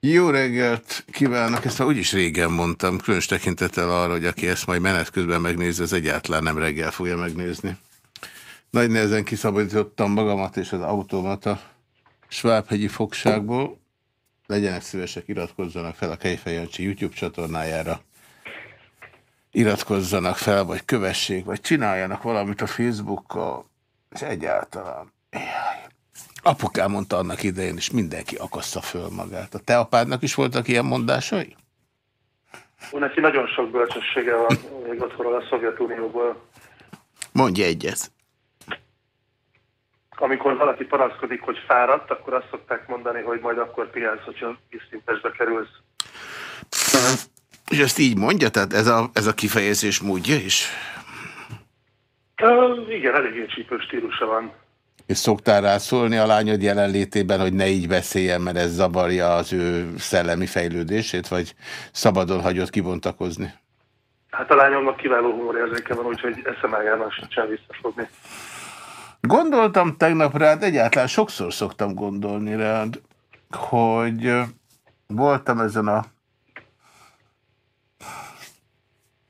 Jó reggelt kívánok, ezt már úgyis régen mondtam, különös tekintettel arra, hogy aki ezt majd menet közben megnézi, az egyáltalán nem reggel fogja megnézni. Nagy nehezen kiszabadítottam magamat és az automata Svábhegyi fogságból. Legyenek szívesek, iratkozzanak fel a Kejfejancsi YouTube csatornájára. Iratkozzanak fel, vagy kövessék, vagy csináljanak valamit a Facebookkal, és egyáltalán. Jaj. Apukám mondta annak idején, és mindenki akassza föl magát. A te apádnak is voltak ilyen mondásai? Ó, neki nagyon sok bölcsessége van, még otthonról a Szovjetunióból. Mondja egyet. Amikor valaki panaszkodik, hogy fáradt, akkor azt szokták mondani, hogy majd akkor pihensz, hogyha Gisztintesbe kerülsz. És ezt így mondja? Tehát ez a, ez a kifejezés módja is? Uh, igen, eléggé csípő stílusa van. És szoktál rászólni a lányod jelenlétében, hogy ne így beszéljen, mert ez zavarja az ő szellemi fejlődését, vagy szabadon hagyott kibontakozni? Hát a lányomnak kiváló humorérzéke van, úgyhogy eszemájában sincsen visszafogni. Gondoltam tegnap rád, egyáltalán sokszor szoktam gondolni rád, hogy voltam ezen a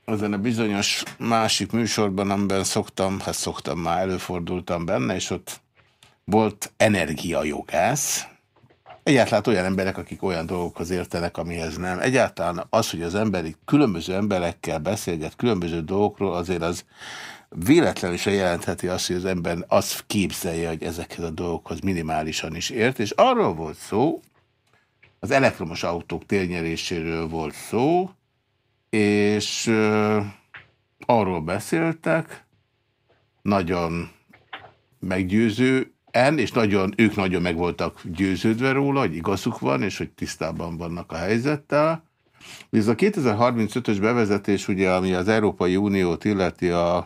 ezen a bizonyos másik műsorban, amiben szoktam, hát szoktam már, előfordultam benne, és ott volt energiajogász. Egyáltalán olyan emberek, akik olyan dolgokhoz értenek, amihez nem. Egyáltalán az, hogy az emberi különböző emberekkel beszélget különböző dolgokról, azért az véletlenül is jelentheti azt, hogy az ember azt képzelje, hogy ezekhez a dolgokhoz minimálisan is ért, és arról volt szó, az elektromos autók térnyeréséről volt szó, és uh, arról beszéltek, nagyon meggyőző en, és nagyon, ők nagyon meg voltak győződve róla, hogy igazuk van, és hogy tisztában vannak a helyzettel. Ez a 2035-ös bevezetés, ugye, ami az Európai Uniót illeti a,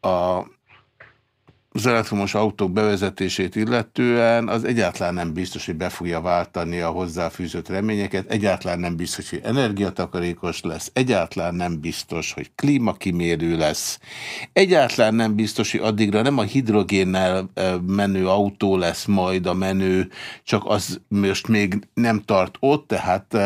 a az elektromos autók bevezetését illetően, az egyáltalán nem biztos, hogy be fogja váltani a hozzáfűzött reményeket, egyáltalán nem biztos, hogy energiatakarékos lesz, egyáltalán nem biztos, hogy klímakimérő lesz, egyáltalán nem biztos, hogy addigra nem a hidrogénnel menő autó lesz majd a menő, csak az most még nem tart ott, tehát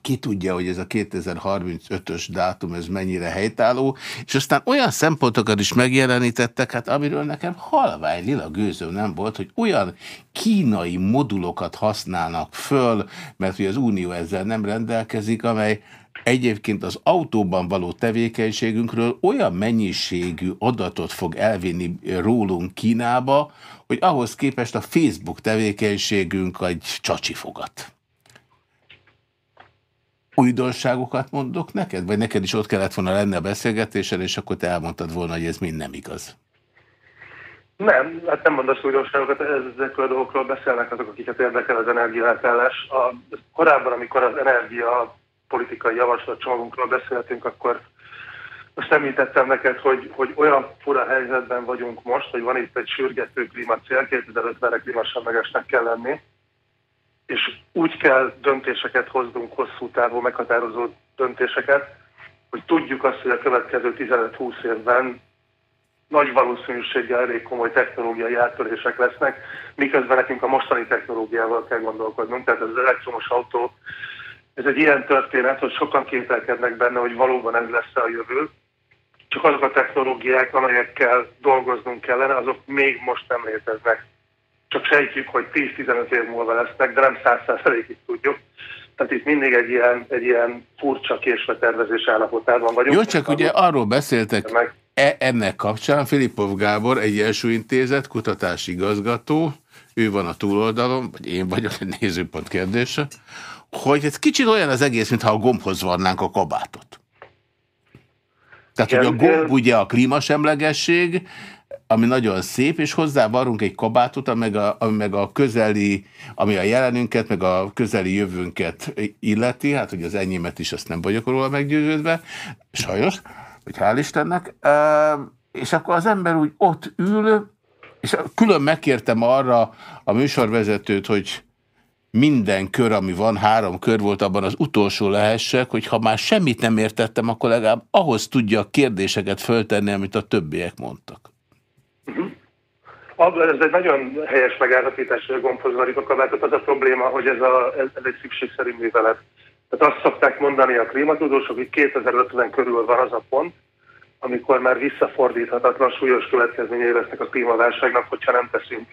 ki tudja, hogy ez a 2035-ös dátum ez mennyire helytálló, és aztán olyan szempontokat is megjelenítettek, hát amiről nekem halvány lila gőzöm nem volt, hogy olyan kínai modulokat használnak föl, mert hogy az Unió ezzel nem rendelkezik, amely egyébként az autóban való tevékenységünkről olyan mennyiségű adatot fog elvinni rólunk Kínába, hogy ahhoz képest a Facebook tevékenységünk egy csacsifogat újdonságokat mondok neked? Vagy neked is ott kellett volna lenni a beszélgetésen, és akkor te elmondtad volna, hogy ez mind nem igaz? Nem, hát nem mondasz újdonságokat, ezekről a dolgokról beszélnek azok, akiket érdekel az energiállátás. A, korábban, amikor az energia politikai javaslatcsomagunkról beszéltünk, akkor azt említettem neked, hogy, hogy olyan fura helyzetben vagyunk most, hogy van itt egy sürgető klímacél, 2050-re klímasemlegesnek kell lenni, és úgy kell döntéseket hoznunk, hosszú távú meghatározó döntéseket, hogy tudjuk azt, hogy a következő 15-20 évben nagy valószínűséggel elég komoly technológiai áttörések lesznek, miközben nekünk a mostani technológiával kell gondolkodnunk. Tehát az elektromos autó, ez egy ilyen történet, hogy sokan kételkednek benne, hogy valóban ez lesz a jövő. Csak azok a technológiák, amelyekkel dolgoznunk kellene, azok még most nem léteznek csak sejtjük, hogy 10-15 év múlva lesznek, de nem 100%-ig tudjuk. Tehát itt mindig egy ilyen, egy ilyen furcsa késve tervezés állapotában vagyunk. Jó, csak ugye arról beszéltek meg. E ennek kapcsán Filipov Gábor, egy első intézet, kutatási igazgató, ő van a túloldalon, vagy én vagyok, egy nézőpont kérdése, hogy ez kicsit olyan az egész, mintha a gombhoz vannánk a kabátot. Tehát, Igen, hogy a gomb ugye a klímasemlegesség, ami nagyon szép, és hozzá varunk egy kabátot, ami a, ami meg a közeli, ami a jelenünket, meg a közeli jövőnket illeti, hát hogy az enyémet is, azt nem vagyok róla meggyőződve, sajnos, hogy hál' Istennek, és akkor az ember úgy ott ül, és külön megkértem arra a műsorvezetőt, hogy minden kör, ami van, három kör volt, abban az utolsó lehessek, hogy ha már semmit nem értettem, akkor legalább ahhoz tudja a kérdéseket föltenni, amit a többiek mondtak. Ez egy nagyon helyes megállapítás, hogy a gombhoz a kabátot. Az a probléma, hogy ez, a, ez, ez egy szükségszerű művelet. Tehát azt szokták mondani a klímatudósok, hogy 2050 körül van az a pont, amikor már visszafordíthatatlan súlyos következményei lesznek a klímaválságnak, hogyha nem teszünk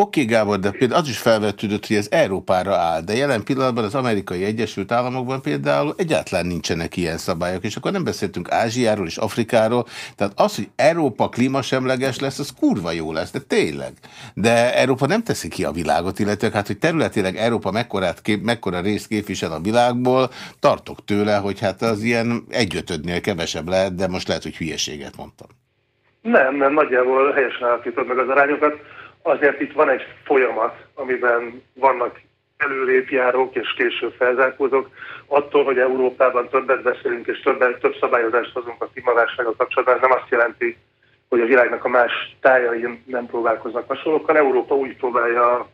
Oké, okay, Gábor, de például az is felvetődött, hogy ez Európára áll, de jelen pillanatban az amerikai Egyesült Államokban például egyáltalán nincsenek ilyen szabályok, és akkor nem beszéltünk Ázsiáról és Afrikáról, tehát az, hogy Európa klímasemleges lesz, az kurva jó lesz, de tényleg. De Európa nem teszi ki a világot, illetve hát, hogy területileg Európa mekkorát kép, mekkora részt képvisel a világból, tartok tőle, hogy hát az ilyen egyötödnél kevesebb lehet, de most lehet, hogy hülyeséget mondtam. Nem, nem, nagyjából helyesen állapítod meg az arányokat azért itt van egy folyamat, amiben vannak előrépjárók és később felzárkózók. Attól, hogy Európában többet beszélünk és többet, több szabályozást hozunk a klímaválsággal kapcsolatban, nem azt jelenti, hogy a világnak a más tájain nem próbálkoznak hasonlókkal. Európa úgy próbálja a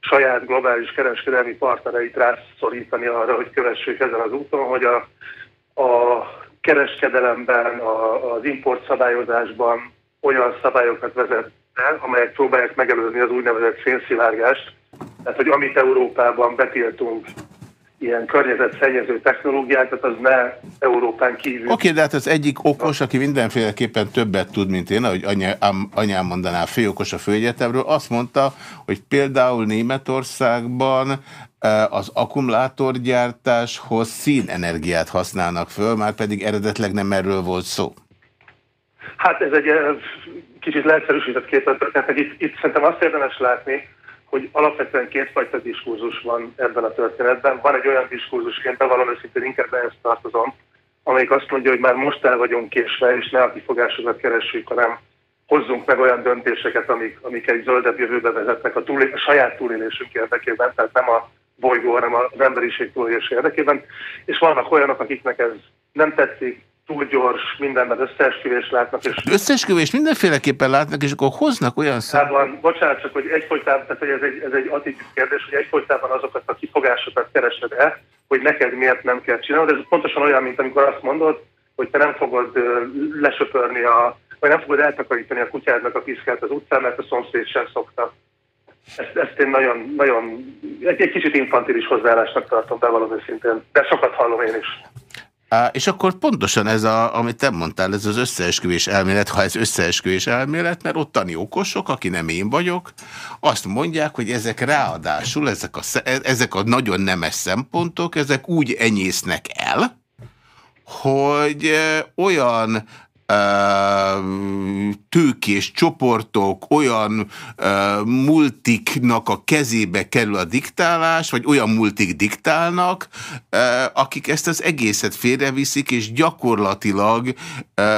saját globális kereskedelmi partnereit rászorítani arra, hogy kövessék ezen az úton, hogy a, a kereskedelemben, a, az importszabályozásban olyan szabályokat vezet amelyek próbálják megelőzni az úgynevezett szénszivárgást. Tehát, hogy amit Európában betiltunk ilyen környezetszennyező technológiákat, az ne Európán kívül. Oké, okay, de hát az egyik okos, aki mindenféleképpen többet tud, mint én, ahogy anyám, anyám mondaná, főokos a főegyetemről, azt mondta, hogy például Németországban eh, az akkumulátorgyártáshoz színenergiát használnak föl, már pedig eredetleg nem erről volt szó. Hát ez egy kicsit leegyszerűsített képet történetnek. Itt, itt szerintem azt érdemes látni, hogy alapvetően kétfajta diskurzus van ebben a történetben. Van egy olyan diskurzus, én bevallom őszintén inkább ehhez tartozom, amelyik azt mondja, hogy már most el vagyunk késve, és ne a kifogásokat keressük, hanem hozzunk meg olyan döntéseket, amik, amik egy zöldebb jövőbe vezetnek a, túl, a saját túlélésünk érdekében, tehát nem a bolygó, hanem az emberiség túlélése érdekében. És vannak olyanok, akiknek ez nem tetszik, túl gyors, mindenben összeesküvés látnak. És összeesküvés mindenféleképpen látnak, és akkor hoznak olyan számban. Bocsánat, csak hogy egyfolytában, tehát hogy ez egy, ez egy attitűd kérdés, hogy egyfolytában azokat a kifogásokat keresed el, hogy neked miért nem kell csinálni. Ez pontosan olyan, mint amikor azt mondod, hogy te nem fogod lesöpörni a, vagy nem fogod eltakarítani a kutyádnak a piszkát az utcán, mert a szomszéd sem szokta. Ezt, ezt én nagyon, nagyon egy, egy kicsit infantilis hozzáállásnak tartom, bevallom őszintén, de sokat hallom én is. És akkor pontosan ez, a, amit te mondtál, ez az összeesküvés elmélet, ha ez összeesküvés elmélet, mert ottani okosok, aki nem én vagyok, azt mondják, hogy ezek ráadásul, ezek a, ezek a nagyon nemes szempontok, ezek úgy enyésznek el, hogy olyan tőkés csoportok, olyan multiknak a kezébe kerül a diktálás, vagy olyan multik diktálnak, akik ezt az egészet félreviszik, és gyakorlatilag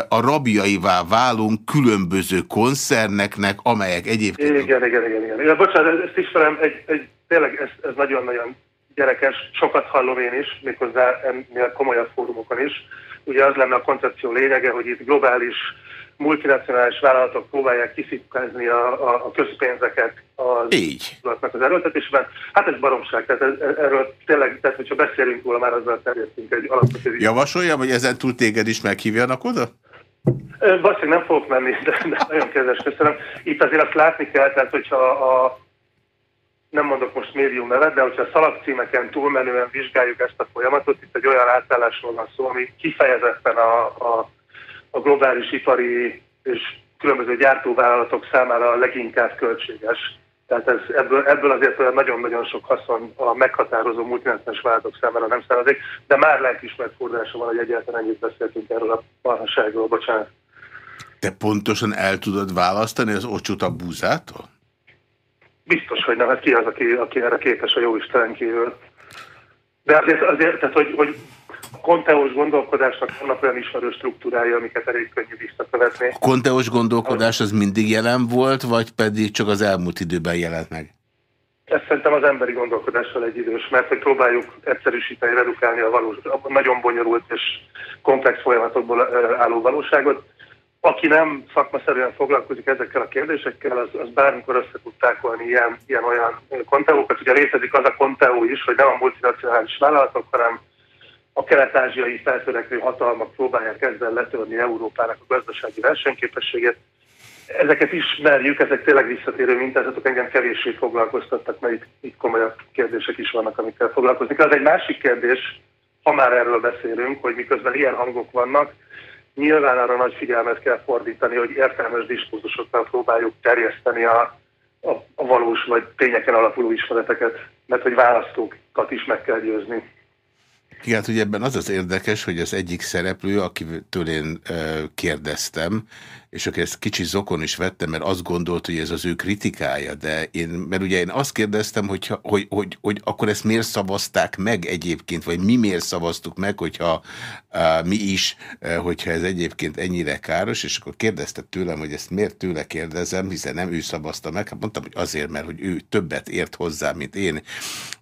a rabjaivá válunk különböző koncerneknek, amelyek egyébként... Igen, igen, igen. igen. igen. Bocsánat, ezt ismerem, egy, egy, tényleg ez, ez nagyon-nagyon gyerekes, sokat hallom én is, méghozzá ennél komolyabb fórumokon is, Ugye az lenne a koncepció lényege, hogy itt globális multinacionális vállalatok próbálják kiszipkázni a, a, a közpénzeket az Így. az erőltetésben. Hát ez baromság, tehát ez, erről tényleg, tehát hogyha beszélünk róla, már azzal terjedtünk egy alapvető... Javasoljam, hogy ezen túl téged is meghívjanak oda? Valószínűleg nem fogok menni, de, de nagyon kedves, köszönöm. Itt azért azt látni kell, tehát hogyha a, nem mondok most médium nevet, de hogyha szalagcímeken túlmenően vizsgáljuk ezt a folyamatot, itt egy olyan átállásról van szó, ami kifejezetten a, a, a globális ipari és különböző gyártóvállalatok számára a leginkább költséges. Tehát ez, ebből, ebből azért olyan nagyon-nagyon sok haszon a meghatározó multinacionális vállalatok számára nem származik, de már lelkismert fordása van, hogy egyáltalán ennyit beszéltünk erről a marhaságról, bocsánat. Te pontosan el tudod választani az ocsut a búzától? Biztos, hogy nem. Hát ki az, aki, aki erre képes a jó Isten kívül. De azért, azért tehát, hogy, hogy konteós gondolkodásnak vannak olyan ismerő struktúrája, amiket elég könnyű visszakövetni. A konteós gondolkodás az mindig jelen volt, vagy pedig csak az elmúlt időben jelent meg? Ez szerintem az emberi gondolkodással egy idős, mert hogy próbáljuk egyszerűsíteni, redukálni a, valós, a nagyon bonyolult és komplex folyamatokból álló valóságot aki nem szakmaszerűen foglalkozik ezekkel a kérdésekkel, az, az bármikor össze ilyen, ilyen olyan konteókat. Ugye létezik az a konteó is, hogy nem a multinacionális vállalatok, hanem a kelet-ázsiai feltörekvő hatalmak próbálják ezzel letörni Európának a gazdasági versenyképességét. ezeket ismerjük, ezek tényleg visszatérő mintázatok, engem kevéssé foglalkoztattak, mert itt, itt komolyabb kérdések is vannak, amikkel foglalkozni Az egy másik kérdés, ha már erről beszélünk, hogy miközben ilyen hangok vannak, nyilván arra nagy figyelmet kell fordítani, hogy értelmes diskurzusokkal próbáljuk terjeszteni a, a, a valós vagy tényeken alapuló ismereteket, mert hogy választókat is meg kell győzni. Igen, hát ugye ebben az az érdekes, hogy az egyik szereplő, akitől én kérdeztem, és aki ezt kicsi zokon is vettem, mert azt gondolt, hogy ez az ő kritikája, de én, mert ugye én azt kérdeztem, hogy, hogy, hogy, hogy akkor ezt miért szavazták meg egyébként, vagy mi miért szavaztuk meg, hogyha uh, mi is, uh, hogyha ez egyébként ennyire káros, és akkor kérdezte tőlem, hogy ezt miért tőle kérdezem, hiszen nem ő szavazta meg, hát mondtam, hogy azért, mert hogy ő többet ért hozzá, mint én,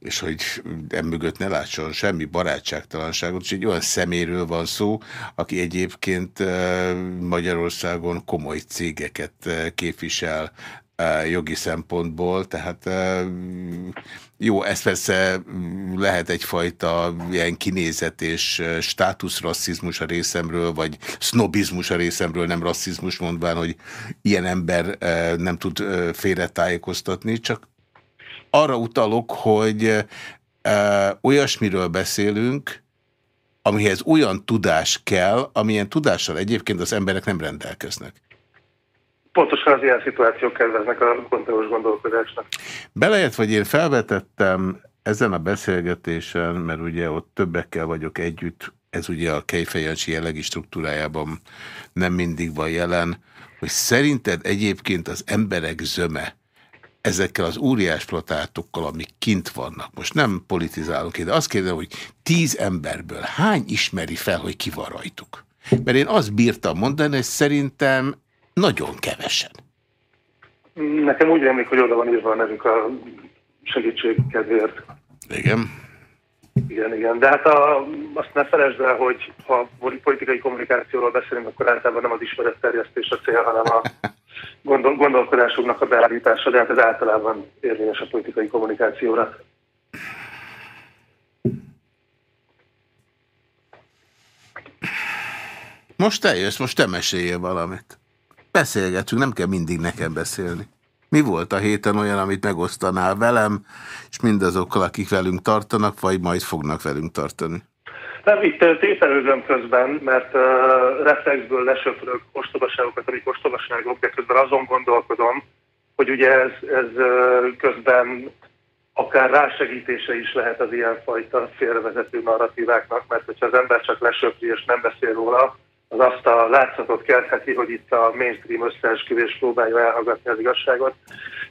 és hogy emögött ne lásson semmi barátságtalanságot, és egy olyan szeméről van szó, aki egyébként uh, Magyarországon komoly cégeket eh, képvisel eh, jogi szempontból, tehát eh, jó, ez persze mm, lehet egyfajta ilyen kinézet és státuszrasszizmus a részemről, vagy sznobizmus a részemről, nem rasszizmus mondván, hogy ilyen ember nem tud félretájékoztatni, csak arra utalok, hogy olyasmiről beszélünk, amihez olyan tudás kell, amilyen tudással egyébként az emberek nem rendelkeznek. Pontosan az ilyen szituációk kedveznek a konteós gondolkodásnak. Belejött, vagy én felvetettem ezen a beszélgetésen, mert ugye ott többekkel vagyok együtt, ez ugye a kejfejancsi jellegi struktúrájában nem mindig van jelen, hogy szerinted egyébként az emberek zöme ezekkel az óriás platátokkal, amik kint vannak. Most nem politizálok de azt kérdezem, hogy tíz emberből hány ismeri fel, hogy ki van rajtuk? Mert én azt bírtam mondani, hogy szerintem nagyon kevesen. Nekem úgy emlék, hogy oda van írva a nevük a segítség kedvéért. Igen. Igen, igen. De hát a, azt ne felejtsd el, hogy ha politikai kommunikációról beszélünk, akkor általában nem az ismeretterjesztés a cél, hanem a gondol, gondolkodásunknak a beállítása, de hát ez általában érvényes a politikai kommunikációra. Most eljössz, most te meséljél valamit. Beszélgetünk, nem kell mindig nekem beszélni. Mi volt a héten olyan, amit megosztanál velem, és mindazokkal, akik velünk tartanak, vagy majd fognak velünk tartani? Nem, itt tételőzöm közben, mert uh, reflexből lesöprök ostobaságokat, amik ostobaságok, de közben azon gondolkodom, hogy ugye ez, ez uh, közben akár rásegítése is lehet az ilyenfajta félrevezető narratíváknak, mert hogyha az ember csak lesöpri és nem beszél róla, az azt a látszatot keltheti, hogy itt a mainstream összeesküvés próbálja elhallgatni az igazságot.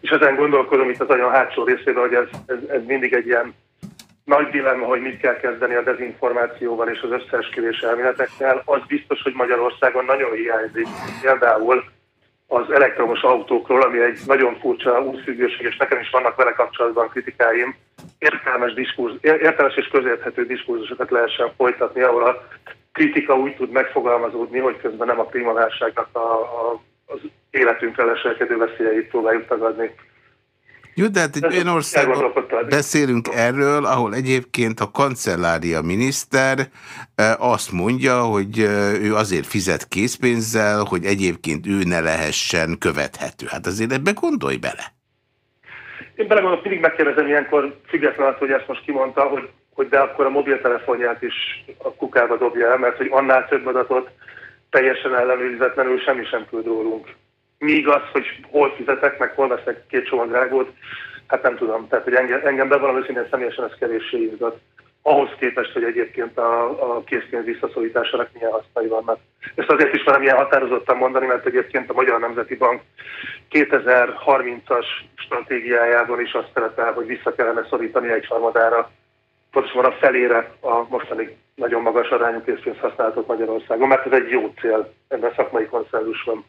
És ezen gondolkodom itt az nagyon hátsó részében, hogy ez, ez, ez mindig egy ilyen nagy dilemma, hogy mit kell kezdeni a dezinformációval és az összeesküvés elméletekkel. Az biztos, hogy Magyarországon nagyon hiányzik például az elektromos autókról, ami egy nagyon furcsa útfüggőség, és nekem is vannak vele kapcsolatban kritikáim, értelmes, diskurz, értelmes és közérthető diskurzusokat lehessen folytatni, ahol a kritika úgy tud megfogalmazódni, hogy közben nem a klímaválságnak a, a, az életünkre leselkedő veszélyeit próbáljuk tagadni. Jó, de hát egy olyan országban beszélünk erről, ahol egyébként a kancellária miniszter e, azt mondja, hogy e, ő azért fizet készpénzzel, hogy egyébként ő ne lehessen követhető. Hát azért ebbe gondolj bele. Én belegondolok, mindig megkérdezem ilyenkor, függetlenül hogy ezt most kimondta, hogy, hogy de akkor a mobiltelefonját is a kukába dobja el, mert hogy annál több adatot teljesen ellenőrizetlenül semmi sem küld rólunk. Míg az, hogy hol fizetek, meg hol veszek két csomagrágót, hát nem tudom. Tehát, hogy engem, engem bevallom őszintén személyesen ez kevéssé izgat. Ahhoz képest, hogy egyébként a, a készpénz visszaszorításának milyen hasznai vannak. Ezt azért is van ilyen határozottan mondani, mert egyébként a Magyar Nemzeti Bank 2030-as stratégiájában is azt szerepel, hogy vissza kellene szorítani egy harmadára, pontosan a felére a mostani nagyon magas arányú készpénzhasználatot Magyarországon, mert ez egy jó cél, ebben szakmai konszenzus van.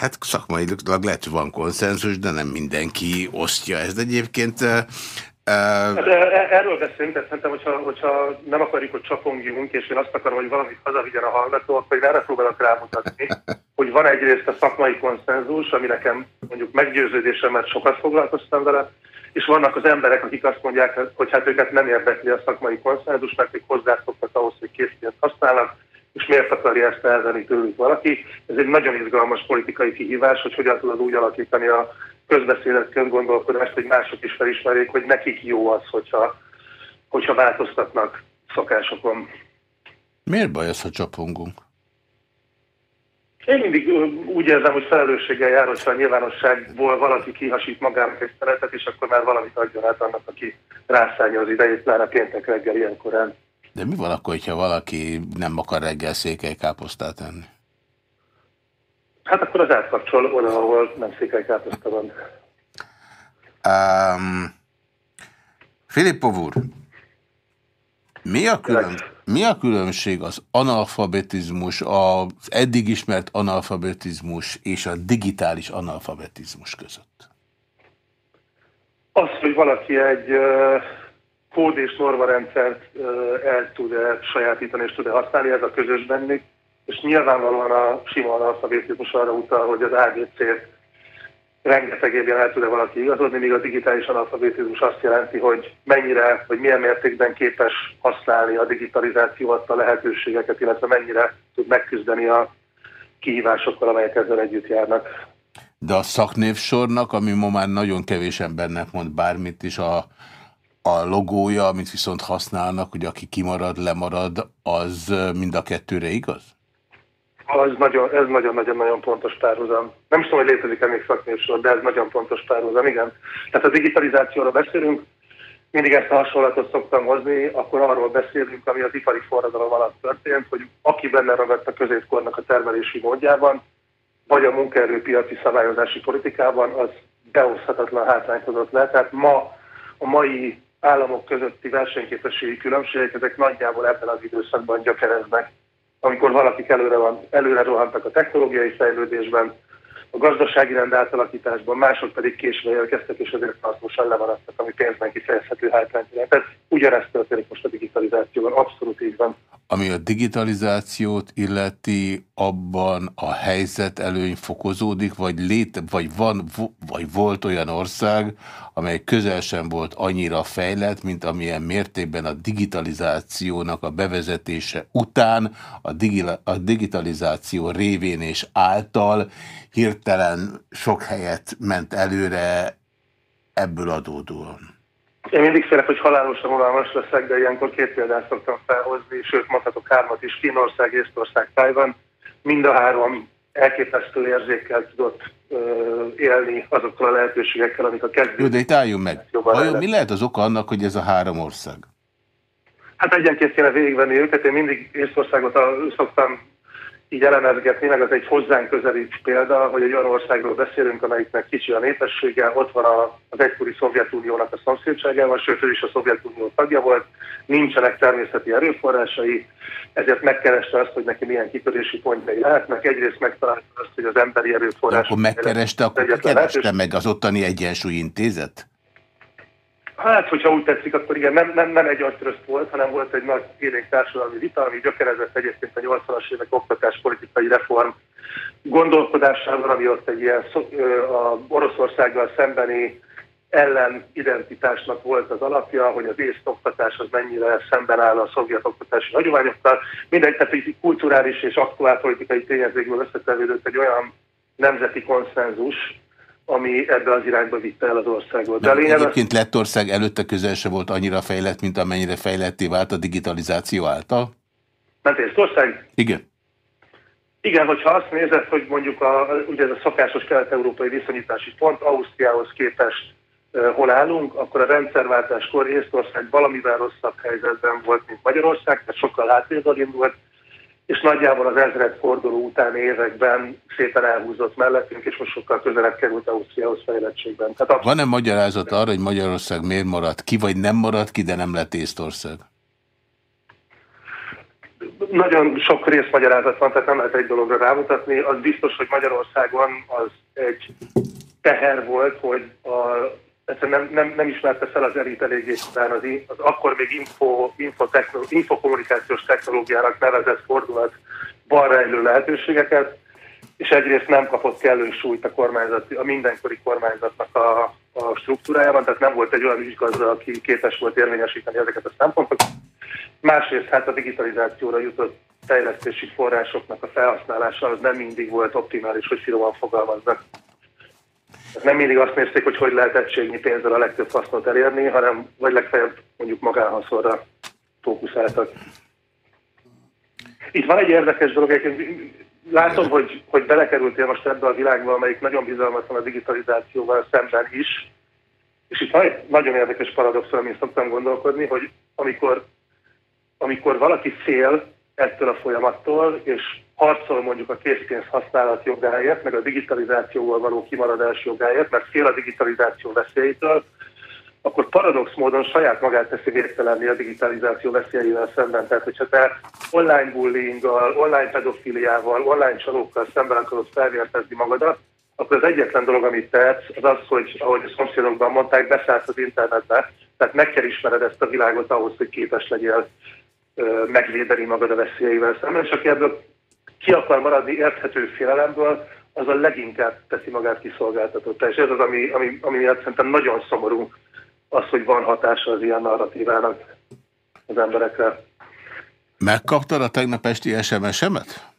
Hát szakmailag lehet, hogy van konszenzus, de nem mindenki osztja ezt. Egyébként Uh, erről beszélünk, tehát szerintem, hogyha, hogyha nem akarjuk, hogy csapongjunk, és én azt akarom, hogy valamit hazavigyen a hallgató, akkor én erre próbálok rámutatni, hogy van egyrészt a szakmai konszenzus, ami nekem mondjuk meggyőződésem, mert sokat foglalkoztam vele, és vannak az emberek, akik azt mondják, hogy hát őket nem érdekli a szakmai konszenzus, mert ők hozzászoktak ahhoz, hogy készpénzt használnak, és miért akarja ezt elvenni tőlük valaki. Ez egy nagyon izgalmas politikai kihívás, hogy hogyan tudod úgy alakítani a közbeszédet, közgondolkodást, hogy mások is felismerjék, hogy nekik jó az, hogyha, hogyha változtatnak szokásokon. Miért baj ez, ha csapongunk? Én mindig úgy érzem, hogy felelősséggel jár, hogyha a nyilvánosságból valaki kihasít magának egy szeretet, és akkor már valamit adjon át annak, aki rászállja az idejét, pláne péntek reggel ilyen korán. De mi van akkor, hogyha valaki nem akar reggel káposztát enni? Hát akkor az átkapcsol oda, ahol nem káposzta van. Um, Filippov úr, mi a, külön, mi a különbség az analfabetizmus, az eddig ismert analfabetizmus és a digitális analfabetizmus között? Az, hogy valaki egy kód és normarendszert uh, el tud-e sajátítani és tud-e használni, ez a közös bennük, és nyilvánvalóan a sima analfabetizmus arra utal, hogy az ABC-t rengeteg évben el tud-e valaki igazodni, míg a digitális analfabetizmus azt jelenti, hogy mennyire, vagy milyen mértékben képes használni a digitalizáció a lehetőségeket, illetve mennyire tud megküzdeni a kihívásokkal, amelyek ezzel együtt járnak. De a szaknévsornak, ami ma már nagyon kevés embernek mond bármit is, a, a logója, amit viszont használnak, hogy aki kimarad, lemarad, az mind a kettőre igaz? Az nagyon, ez nagyon-nagyon-nagyon pontos párhuzam. Nem is tudom, hogy létezik-e még szaknévsor, de ez nagyon pontos párhuzam, igen. Tehát a digitalizációra beszélünk, mindig ezt a hasonlatot szoktam hozni, akkor arról beszélünk, ami az ipari forradalom alatt történt, hogy aki benne ragadt a középkornak a termelési módjában, vagy a munkaerőpiaci szabályozási politikában, az behozhatatlan hátrányt hozott le. Tehát ma a mai államok közötti versenyképességi különbségek, ezek nagyjából ebben az időszakban gyökereznek. Amikor valakik előre, van, előre rohantak a technológiai fejlődésben, a gazdasági rend átalakításban, mások pedig késve érkeztek, és azért tartósan lemaradtak, ami pénzben kifejezhető hátrányt jelent. Ez ugyanezt történik most a digitalizációban, abszolút így van. Ami a digitalizációt illeti, abban a helyzet előny fokozódik, vagy, lét, vagy, van, vagy volt olyan ország, amely közel sem volt annyira fejlett, mint amilyen mértékben a digitalizációnak a bevezetése után, a, digi a digitalizáció révén és által hirtelen sok helyet ment előre ebből adódóan. Én mindig félek, hogy halálosan unalmas leszek, de ilyenkor két példát szoktam felhozni, sőt mondhatok hármat is, Kínország, Észtország, Tajvan. Mind a három elképesztő érzékkel tudott ö, élni azokkal a lehetőségekkel, amik a kezdő... Jó, de itt álljunk meg. Vajon mi lehet az oka annak, hogy ez a három ország? Hát egyenként kéne végigvenni őket. Én mindig Észtországot szoktam így elemezgetni, meg az egy hozzánk közeli példa, hogy egy olyan országról beszélünk, amelyiknek kicsi a népessége, ott van az egykori Szovjetuniónak a szomszédságával, sőt, ő is a Szovjetunió tagja volt, nincsenek természeti erőforrásai, ezért megkereste azt, hogy neki milyen kitörési pontjai lehetnek. Egyrészt megtalálta azt, hogy az emberi erőforrások... Akkor megkereste, akkor kereste meg az ottani egyensúlyintézet? Hát, hogyha úgy tetszik, akkor igen, nem, nem, nem egy agytröszt volt, hanem volt egy nagy élénk társadalmi vita, ami gyökerezett egyébként a 80-as évek oktatáspolitikai reform gondolkodásával, ami ott egy ilyen a Oroszországgal szembeni ellen identitásnak volt az alapja, hogy az észt oktatás az mennyire szemben áll a szovjet oktatási hagyományokkal. Mindegy, tehát egy kulturális és aktuál politikai tényezőkből összetevődött egy olyan nemzeti konszenzus, ami ebbe az irányba vitte el az országot. De lényeg egyébként az... Lettország előtte közel se volt annyira fejlett, mint amennyire fejletté vált a digitalizáció által? Ment Észtország? Igen. Igen, hogyha azt nézed, hogy mondjuk a, ugye ez a szokásos kelet-európai viszonyítási pont Ausztriához képest uh, hol állunk, akkor a rendszerváltáskor Észtország valamivel rosszabb helyzetben volt, mint Magyarország, tehát sokkal hátréből indult, és nagyjából az ezred forduló utáni években szépen elhúzott mellettünk, és most sokkal közelebb került Ausztriahoz fejlettségben. Tehát Van-e magyarázat arra, hogy Magyarország miért maradt ki, vagy nem maradt ki, de nem lett Észtország? Nagyon sok részmagyarázat van, tehát nem lehet egy dologra rámutatni. Az biztos, hogy Magyarországon az egy teher volt, hogy a egyszerűen nem, nem, nem ismerte fel az elit eléggé után az, az akkor még info, info infokommunikációs technológiának nevezett fordulat balrejlő lehetőségeket, és egyrészt nem kapott kellő súlyt a kormányzat, a mindenkori kormányzatnak a, a struktúrájában, tehát nem volt egy olyan ügygazda, aki képes volt érvényesíteni ezeket a szempontokat. Másrészt hát a digitalizációra jutott fejlesztési forrásoknak a felhasználása az nem mindig volt optimális, hogy finoman fogalmaznak. Nem mindig azt nézték, hogy hogy lehet egységnyi pénzzel a legtöbb hasznot elérni, hanem vagy legfeljebb mondjuk magánhaszonra fókuszáltak. Itt van egy érdekes dolog, látom, hogy, hogy belekerültél most ebbe a világba, amelyik nagyon bizalmatlan a digitalizációval szemben is, és itt van egy nagyon érdekes paradoxon, amin szoktam gondolkodni, hogy amikor, amikor valaki fél ettől a folyamattól, és harcol mondjuk a készpénz használat jogáért, meg a digitalizációval való kimaradás jogáért, mert fél a digitalizáció veszélytől, akkor paradox módon saját magát teszi végtelenni a digitalizáció veszélyeivel szemben. Tehát, hogyha te online bullyinggal, online pedofiliával, online csalókkal szemben akarod felvértezni magadat, akkor az egyetlen dolog, amit tehetsz, az az, hogy ahogy a szomszédokban mondták, beszállsz az internetbe, tehát meg kell ismered ezt a világot ahhoz, hogy képes legyél megvédeni magad a veszélyeivel szemben, és aki ebből ki akar maradni érthető félelemből, az a leginkább teszi magát kiszolgáltatott. És ez az, ami, ami, ami miatt szerintem nagyon szomorú az, hogy van hatása az ilyen narratívának az emberekre. Megkaptad a tegnap esti SMS-emet?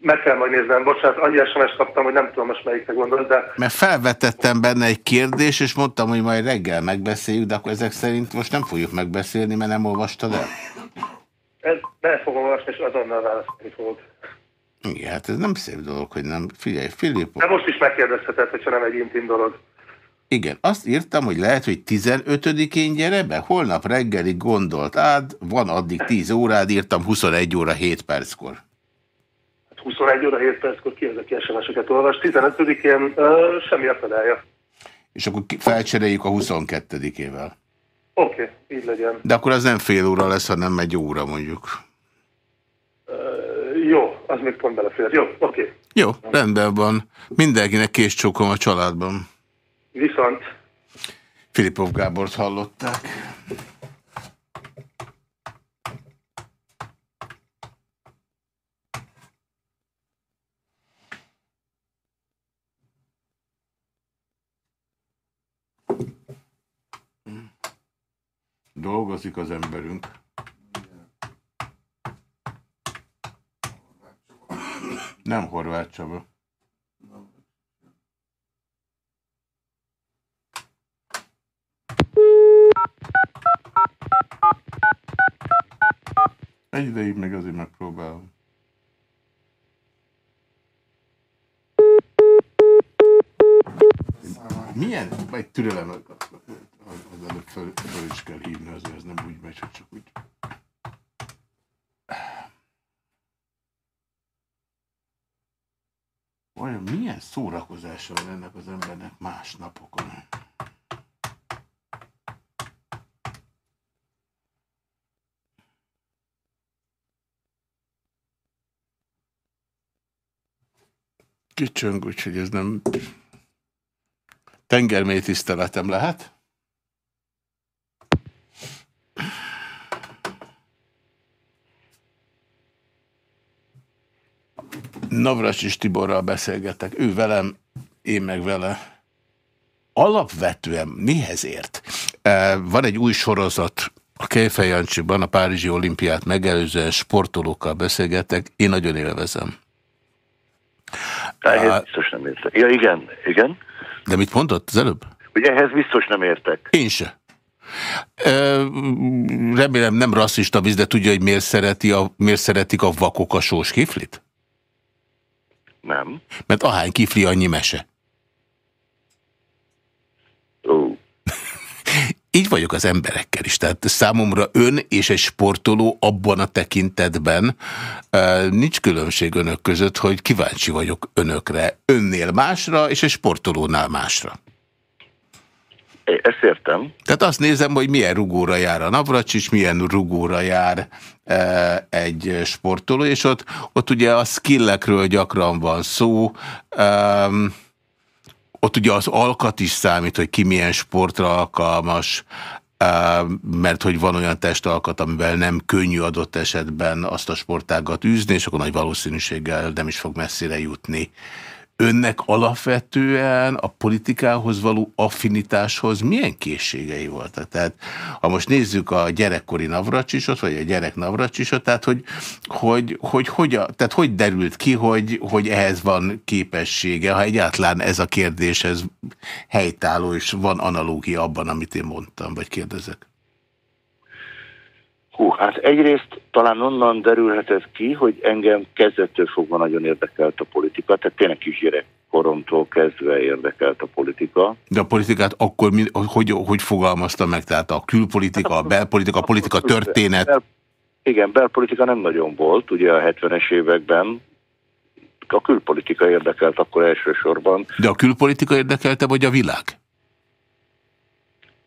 Meg kell majd néznem, bocsánat, annyi sms kaptam, hogy nem tudom most melyikre gondolsz, de... Mert felvetettem benne egy kérdés, és mondtam, hogy majd reggel megbeszéljük, de akkor ezek szerint most nem fogjuk megbeszélni, mert nem olvastad el? Ez, be fogom olvasni, és azonnal választani fogok. Igen, hát ez nem szép dolog, hogy nem. Figyelj, Filip. De most is megkérdezheted, hogyha nem egy intim dolog. Igen, azt írtam, hogy lehet, hogy 15-én gyere be, holnap reggelig gondolt át, van addig 10 órád, írtam 21 óra 7 perckor. 21 óra 7 perckor ki az, aki SMS-eket olvas. 15-én uh, semmi akadálya. És akkor felcseréljük a 22-ével. Oké, okay, így legyen. De akkor az nem fél óra lesz, hanem egy óra mondjuk. Uh, jó, az még pont belefér. Jó, oké. Okay. Jó, rendben van. Mindenkinek késcsókom a családban. Viszont. Filipov Gábort hallották. Dolgozik az emberünk. Nem Horváth Csaba. Egy ideig meg azért megpróbálom. Milyen? Egy türelem az előbb föl, föl is kell hívni, azért ez nem úgy megy, hogy csak úgy... Olyan milyen szórakozása van ennek az embernek más napokon? Kicsöng, úgyhogy ez nem... Tengermély tiszteletem lehet? Navracsis Tiborral beszélgetek, ő velem, én meg vele. Alapvetően mihez ért? E, van egy új sorozat, a Kejfej Jancsiban, a Párizsi olimpiát megelőzően sportolókkal beszélgetek, én nagyon élvezem. Ehhez biztos nem értek. Ja, igen, igen. De mit mondott az előbb? Hogy ehhez biztos nem értek. Én se. Remélem nem rasszista víz, de tudja, hogy miért, szereti a, miért szeretik a vakok a sós kiflit? Nem. Mert ahány kifli, annyi mese. Ó. Így vagyok az emberekkel is. Tehát számomra ön és egy sportoló abban a tekintetben nincs különbség önök között, hogy kíváncsi vagyok önökre. Önnél másra, és egy sportolónál másra. Ezt értem. Tehát azt nézem, hogy milyen rugóra jár a Navracsics, milyen rugóra jár e, egy sportoló, és ott, ott ugye a skillekről gyakran van szó, e, ott ugye az alkat is számít, hogy ki milyen sportra alkalmas, e, mert hogy van olyan testalkat, amivel nem könnyű adott esetben azt a sportágat űzni, és akkor nagy valószínűséggel nem is fog messzire jutni. Önnek alapvetően a politikához való affinitáshoz milyen készségei voltak? Tehát ha most nézzük a gyerekkori Navracsisot, vagy a gyerek Navracsisot, tehát hogy hogy, hogy, hogy, a, tehát hogy derült ki, hogy, hogy ehhez van képessége, ha egyáltalán ez a kérdés ez helytálló, és van analógia abban, amit én mondtam, vagy kérdezek? Hú, hát egyrészt talán onnan derülhetett ki, hogy engem kezdettől fogva nagyon érdekelt a politika, tehát tényleg kisgyerek koromtól kezdve érdekelt a politika. De a politikát akkor mi, hogy, hogy fogalmazta meg? Tehát a külpolitika, a belpolitika, a politika történet? Bel, igen, belpolitika nem nagyon volt, ugye a 70-es években. A külpolitika érdekelt akkor elsősorban. De a külpolitika érdekelte, vagy a világ?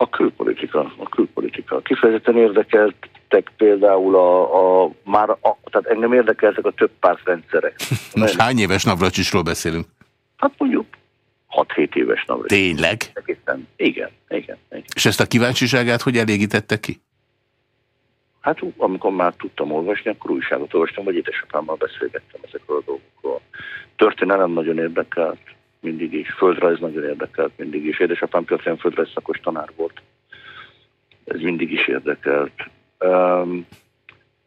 A külpolitika, a külpolitika. Kifejezetten érdekeltek például a, a már, a, tehát engem érdekeltek a több pártrendszerek. Most hány éves Navracsisról beszélünk? Hát mondjuk 6-7 éves Navracsics. Tényleg? Egészen. Igen, igen, igen. És ezt a kíváncsiságát hogy elégítette ki? Hát amikor már tudtam olvasni, akkor újságot olvastam, vagy édesapámmal beszélgettem ezekről a dolgokról. Történelem nagyon érdekelt, mindig is. Földrajz nagyon érdekelt mindig is. Édesapám történelmi földrajz szakos tanár volt. Ez mindig is érdekelt. Um,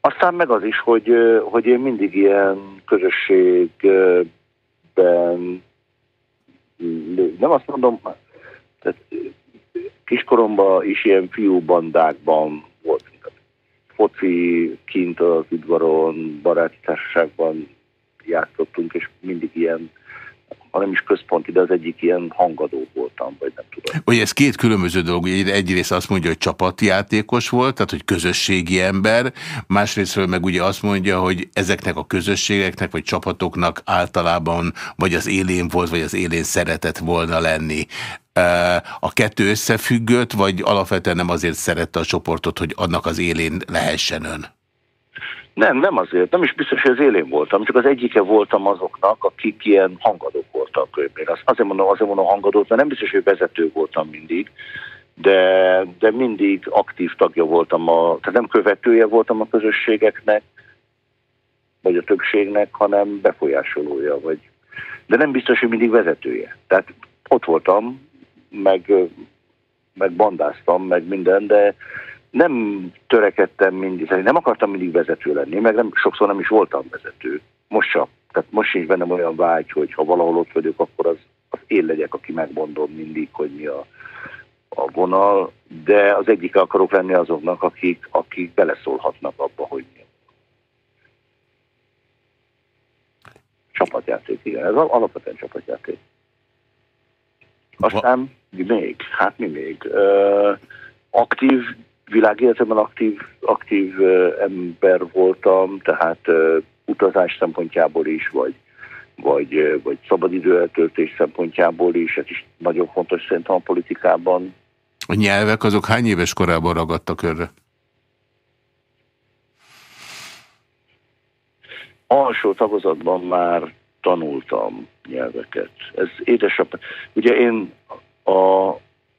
aztán meg az is, hogy, hogy én mindig ilyen közösségben, nem azt mondom, tehát kiskoromban is ilyen fiúbandákban voltunk. Foci kint az udvaron, baráti társaságban játszottunk, és mindig ilyen hanem is központi, de az egyik ilyen hangadó voltam, vagy nem tudom. Hogy ez két különböző dolog. Egyrészt azt mondja, hogy csapatjátékos volt, tehát hogy közösségi ember, másrésztről meg ugye azt mondja, hogy ezeknek a közösségeknek, vagy csapatoknak általában vagy az élén volt, vagy az élén szeretett volna lenni. A kettő összefüggött, vagy alapvetően nem azért szerette a csoportot, hogy annak az élén lehessen ön? Nem, nem azért. Nem is biztos, hogy az élén voltam, csak az egyike voltam azoknak, akik ilyen hangadók voltak. Én azt azért mondom, azért mondom hangadót, mert nem biztos, hogy vezető voltam mindig, de, de mindig aktív tagja voltam, a, tehát nem követője voltam a közösségeknek, vagy a többségnek, hanem befolyásolója, vagy de nem biztos, hogy mindig vezetője. Tehát ott voltam, meg, meg bandáztam, meg minden, de nem törekedtem mindig, nem akartam mindig vezető lenni, meg nem, sokszor nem is voltam vezető. Most sem. Tehát most sincs bennem olyan vágy, hogy ha valahol ott vagyok, akkor az, az én legyek, aki megmondom mindig, hogy mi a, a vonal, de az egyik akarok lenni azoknak, akik, akik beleszólhatnak abba, hogy mi. Csapatjáték, igen. Ez alapvetően csapatjáték. Aztán mi még? Hát mi még? Uh, aktív világéletemben aktív, aktív ember voltam, tehát utazás szempontjából is, vagy, vagy, vagy szabadidő eltöltés szempontjából is, ez is nagyon fontos szerintem a politikában. A nyelvek azok hány éves korában ragadtak körre? Alsó tagozatban már tanultam nyelveket. Ez édesapám. Ugye én a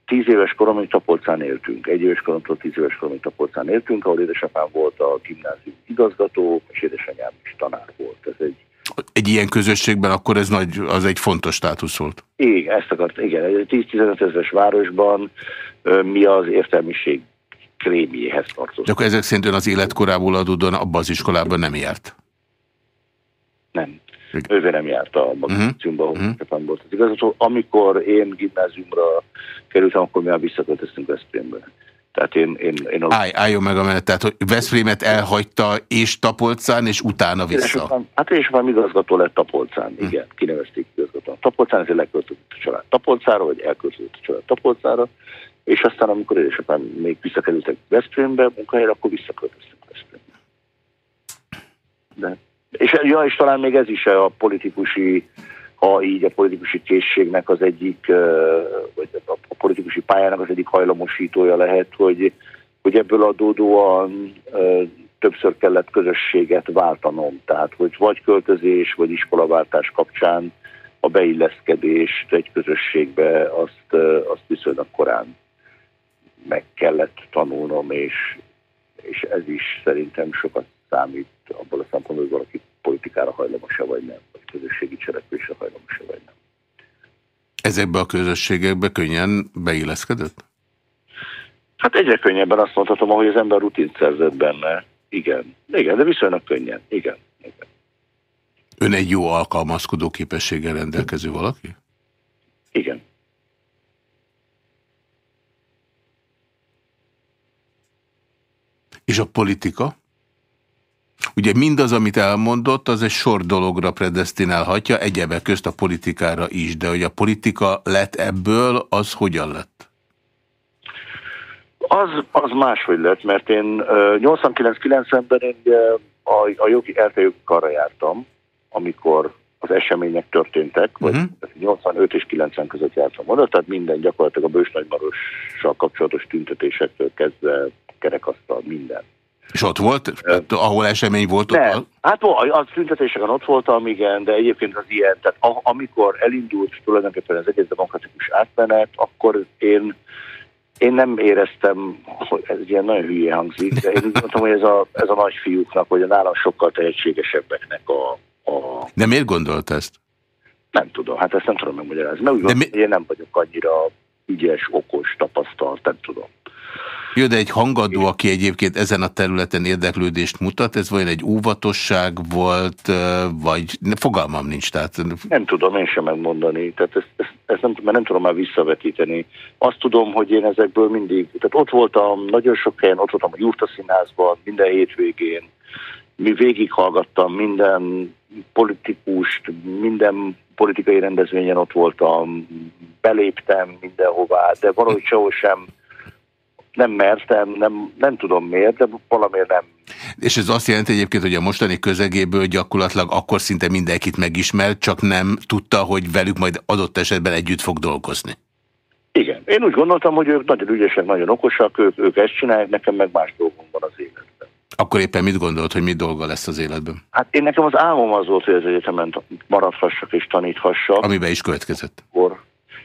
tíz éves koromig Tapolcán éltünk. Egy éves koromtól tíz éves koromig Tapolcán éltünk, ahol édesapám volt a gimnázium igazgató, és édesanyám is tanár volt. Ez egy egy ilyen közösségben akkor ez nagy, az egy fontos státusz volt. Igen, ezt akart, igen. Egy 10-15 ezeres városban mi az értelmiség krémjéhez tartozott. De akkor ezek szerint az életkorából adódóan abban az iskolában nem járt? Nem. Ő nem járt a magazínumba, uh -huh. uh -huh. volt az igazgató. Amikor én gimnáziumra kerültem, akkor mi már visszaköltöztünk Veszprémbe. Tehát én, én, én a... Állj, álljon meg a menet, tehát hogy Veszprémet elhagyta és Tapolcán, és utána vissza. Édesapám, hát édesapám igazgató lett Tapolcán, hm. igen, kinevezték igazgató. Tapolcán ezért leköltözött a család Tapolcára, vagy elköltözött a család Tapolcára, és aztán amikor édesapám még visszakerültek Veszprémbe munkahelyre, akkor visszaköltöztünk Veszprémbe. De és, ja, és talán még ez is a politikusi, ha így a politikusi készségnek az egyik, vagy a politikusi pályának az egyik hajlamosítója lehet, hogy, hogy ebből adódóan többször kellett közösséget váltanom. Tehát, hogy vagy költözés, vagy iskolaváltás kapcsán a beilleszkedést egy közösségbe azt, azt viszonylag korán meg kellett tanulnom, és, és ez is szerintem sokat számít abból a szempontból, hogy valaki politikára hajlamos-e vagy nem, vagy közösségi cselekvésre hajlamos-e vagy nem. Ezekbe a közösségekbe könnyen beilleszkedett? Hát egyre könnyebben azt mondhatom, hogy az ember rutin szerzett benne. Igen. Igen, de viszonylag könnyen. Igen. Igen. Ön egy jó alkalmazkodó képességgel rendelkező valaki? Igen. És a politika? Ugye mindaz, amit elmondott, az egy sor dologra predestinálhatja, egyebek közt a politikára is, de hogy a politika lett ebből, az hogyan lett? Az, az máshogy lett, mert én 89-90-ben én a, a jogi eltejük karra jártam, amikor az események történtek, vagy uh -huh. 85 és 90 között jártam oda, tehát minden gyakorlatilag a Bős-Nagymarossal kapcsolatos tüntetésektől kezdve kerekasztal, minden. És ott volt? Uh, ahol esemény volt? Nem. Ott hát az tüntetéseken ott voltam, igen, de egyébként az ilyen, tehát amikor elindult tulajdonképpen az egész demokratikus átmenet, akkor én én nem éreztem, hogy ez ilyen nagyon hülye hangzik, de én úgy mondtam, hogy ez a, ez a nagy fiúknak, vagy a nálam sokkal tehetségesebbeknek a, a... De miért gondolt ezt? Nem tudom, hát ezt nem tudom megmagyarázni. Mert úgy de mi... én nem vagyok annyira ügyes, okos, tapasztalt, nem tudom. Jó, de egy hangadó, aki egyébként ezen a területen érdeklődést mutat, ez vajon egy óvatosság volt, vagy fogalmam nincs. Tehát... Nem tudom én sem megmondani, tehát ezt, ezt, ezt nem, mert nem tudom már visszavetíteni. Azt tudom, hogy én ezekből mindig, tehát ott voltam nagyon sok helyen, ott voltam a Jurta Színházban, minden hétvégén, mi végighallgattam minden politikust, minden politikai rendezvényen ott voltam, beléptem mindenhová, de valahogy sehol sem nem mertem, nem, nem tudom miért, de valamiért nem. És ez azt jelenti egyébként, hogy a mostani közegéből gyakorlatilag akkor szinte mindenkit megismert, csak nem tudta, hogy velük majd adott esetben együtt fog dolgozni. Igen. Én úgy gondoltam, hogy ők nagyon ügyesek, nagyon okosak, ők, ők ezt csinálják, nekem meg más dolgom van az életben. Akkor éppen mit gondolt, hogy mi dolga lesz az életben? Hát én nekem az álmom az volt, hogy az egyetemen maradhassak és taníthassak. Amiben is következett? Akkor,